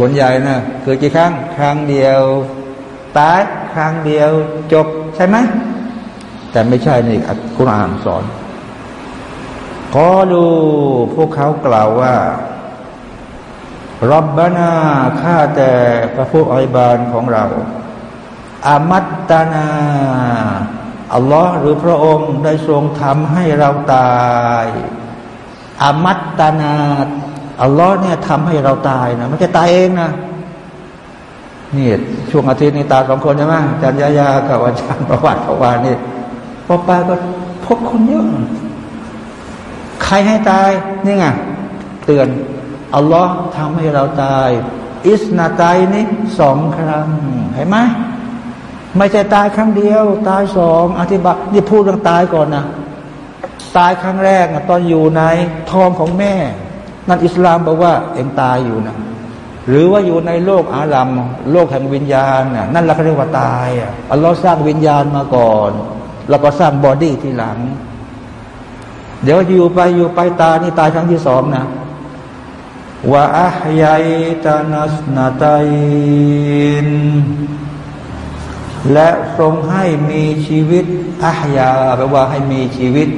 S1: ส่วนใหญ่นะคือกี่ครั้ง ครั้งเดียว ตายครั้งเดียว จบใช่ไหมแต่ไม่ใช่นอัลกุรอานสอนขอดูพวกเขากล่าวว่ารับบานาข้าแต่พระผู้อิบานของเรา อามัตตานาอัลลอฮ์หรือพระองค์ได้ทรงทำให้เราตายอามัตตานา อัลลอฮ์เนี่ยทำให้เราตายนะไม่ใช่ตายเองนะนี่ช่วงอาทิตย์นี้ตาสองคนใช่ไหมอาจันยายากับอาจารย์ประวัติประวานนี่พอไปก็พบคนเยอะใครให้ตายนี่ไงเตือนอัลลอฮ์ทำให้เราตาย อิสนาตายนี่สองครั้งเห็นไหมไม่ใช่ตายครั้งเดียว ตายสองอธิบายนี่พูดเรื่องตายก่อนนะตายครั้งแรกนะตอนอยู่ในท้องของแม่ นั่นอิสลามบอกว่าเองตายอยู่นะหรือว่าอยู่ในโลกอาลัมโลกแห่งวิญญาณน่ะนั่นเราเรียกว่าตายอะอัลลอฮ์สร้างวิญญาณมาก่อน แล้วก็สร้าง body ทีหลัง เดี๋ยวอยู่ไปอยู่ไปตานี่ตายครั้งที่สองนะوأحييتنا اثنتينและทรงให้มีชีวิตอัพยาแปลว่าให้มีชีวิต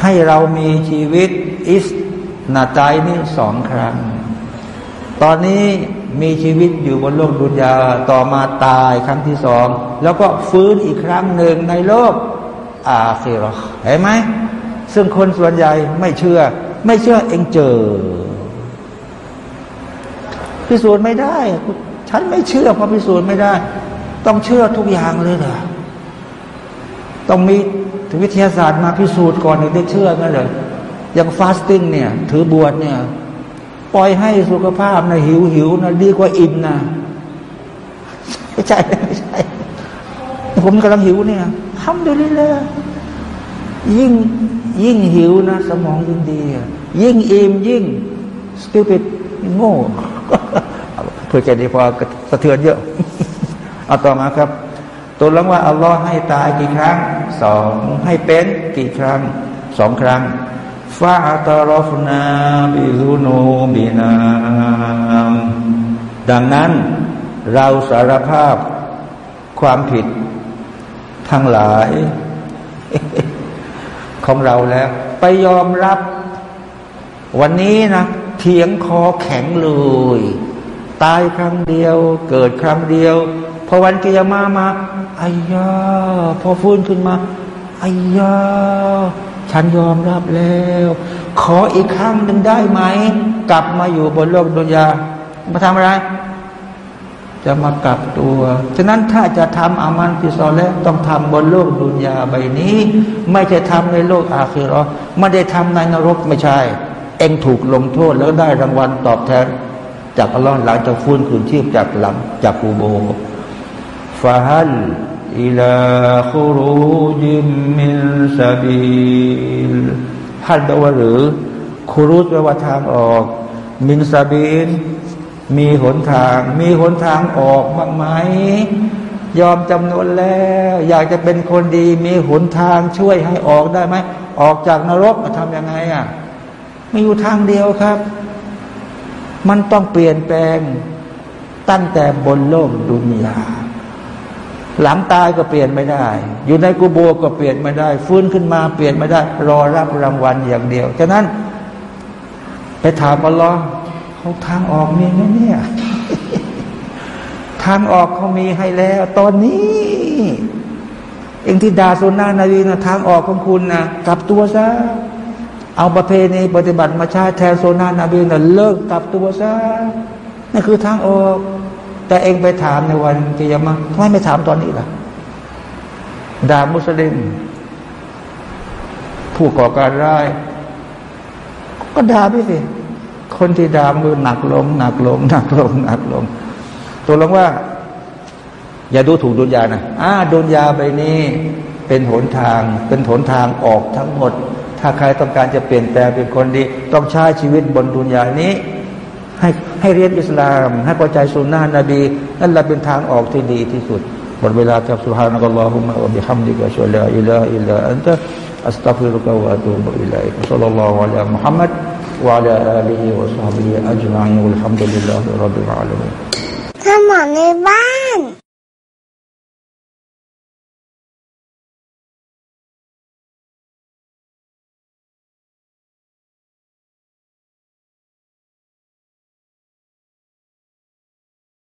S1: ให้เรามีชีวิต اثنتين นี่สองครั้ง ตอนนี้มีชีวิตอยู่บนโลกดุนยาต่อมาตายครั้งที่สอง แล้วก็ฟื้นอีกครั้งหนึ่งในโลกอาคิรอเห็นไหมซึ่งคนส่วนใหญ่ไม่เชื่อ ไม่เชื่อเองเจอพิสูจน์ไม่ได้ ฉันไม่เชื่อเพราะพิสูจน์ไม่ได้ ต้องเชื่อทุกอย่างเลยเหรอต้องมีวิทยาศาสตร์มาพิสูจน์ก่อนถึงได้เชื่อกันเลย อย่างฟาสติ้งเนี่ย ถือบวชเนี่ย ปล่อยให้สุขภาพนะหิวหิวนะดีกว่าอิ่มนะไม่ใช่ไม่ใช่ ผมกำลังหิวเนี่ยทำดูเลยเลยยิ่งยิ่งหิวนะ สมองยิ่งดี ยิ่งอิ่มยิ่งสติปิดโง่เพื่อจะได้พอสะเทือนเยอะเอาต่อมาครับ ตัวลังว่าอัลลอฮ์ให้ตายกี่ครั้งสองให้เป็นกี่ครั้งสองครั้ง ฟาตารฟนาบิลุนูบินาดังนั้นเราสารภาพความผิดทั้งหลาย ของเราแล้ว ไปยอมรับ วันนี้นะเถียงคอแข็งเลย ตายครั้งเดียว เกิดครั้งเดียว พอวันกิยามามาอายาพอฟื้นขึ้นมาอายา ฉันยอมรับแล้ว ขออีกครั้งหนึ่งได้ไหม กลับมาอยู่บนโลกดุนยา มาทำอะไร จะมากลับตัว ฉะนั้นถ้าจะทำอามันพิซอแล้วต้องทำบนโลกดุนยาใบนี้ ไม่ใช่ทำในโลกอาคีรอไม่ได้ทำในนรกไม่ใช่ เองถูกลงโทษแล้วได้รางวัลตอบแทน จากอัลลอฮ์หลังจากฟื้นคืนชีพจากหลังจากกูโบฟาฮัล อิลาคุรูจิมมินซาบิลฮัลแปลว่าหรือคุรูจแปลว่าทางออก มินซาบินมีหนทาง มีหนทางออกบ้างไหมยอมจำนวนแล้ว อยากจะเป็นคนดี มีหนทางช่วยให้ออกได้ไหมออกจากนรกมาทำยังไงอะมีอยู่ทางเดียวครับ มันต้องเปลี่ยนแปลงตั้งแต่บนโลกดุนยา หลังตายก็เปลี่ยนไม่ได้ อยู่ในกุโบก็เปลี่ยนไม่ได้ ฟื้นขึ้นมาเปลี่ยนไม่ได้ รอรับรางวัลอย่างเดียว ฉะนั้น ไปถามอัลลอฮ์เขาทางออกมีไหมเนี่ยทางออกเขามีให้แล้ว ตอนนี้ เองที่ดาสุนนะนบีนะทางออกของคุณนะกลับตัวซะเอาประเพณีปฏิบัติมาใช้แทนโซนานาบีนะเลิกกลับตัวซะนี่คือทางออก แต่เองไปถามในวันกิยามะทำไมไม่ถามตอนนี้ล่ะด่ามุสลิม ผู้ก่อการร้าย ก็ด่าไปสิ คนที่ด่ามือหนักลงหนักลงหนักลงหนักลงตัวลงว่า อย่าดูถูกดุนยานะอ่าดุนยาใบนี้เป็นหนทาง เป็นหนทางออกทั้งหมด ถ้าใครต้องการจะเปลี่ยนแปลงเป็นคนดี ต้องใช้ชีวิตบนดุนยานี้ ให้ ให้เรียนอิสลาม ให้พอใจสุนนะนบีนั่นแหละเป็นทางออกที่ดีที่สุดหมดเวลาครับسبحانك اللهم وبحمدك أشهد أن لا إله إلا أنت أستغفرك وأتوب إليك وصلى الله على محمد وعلى آله وصحبه أجمعين والحمد لله رب العالمين
S3: ถ้าหมอในบ้าน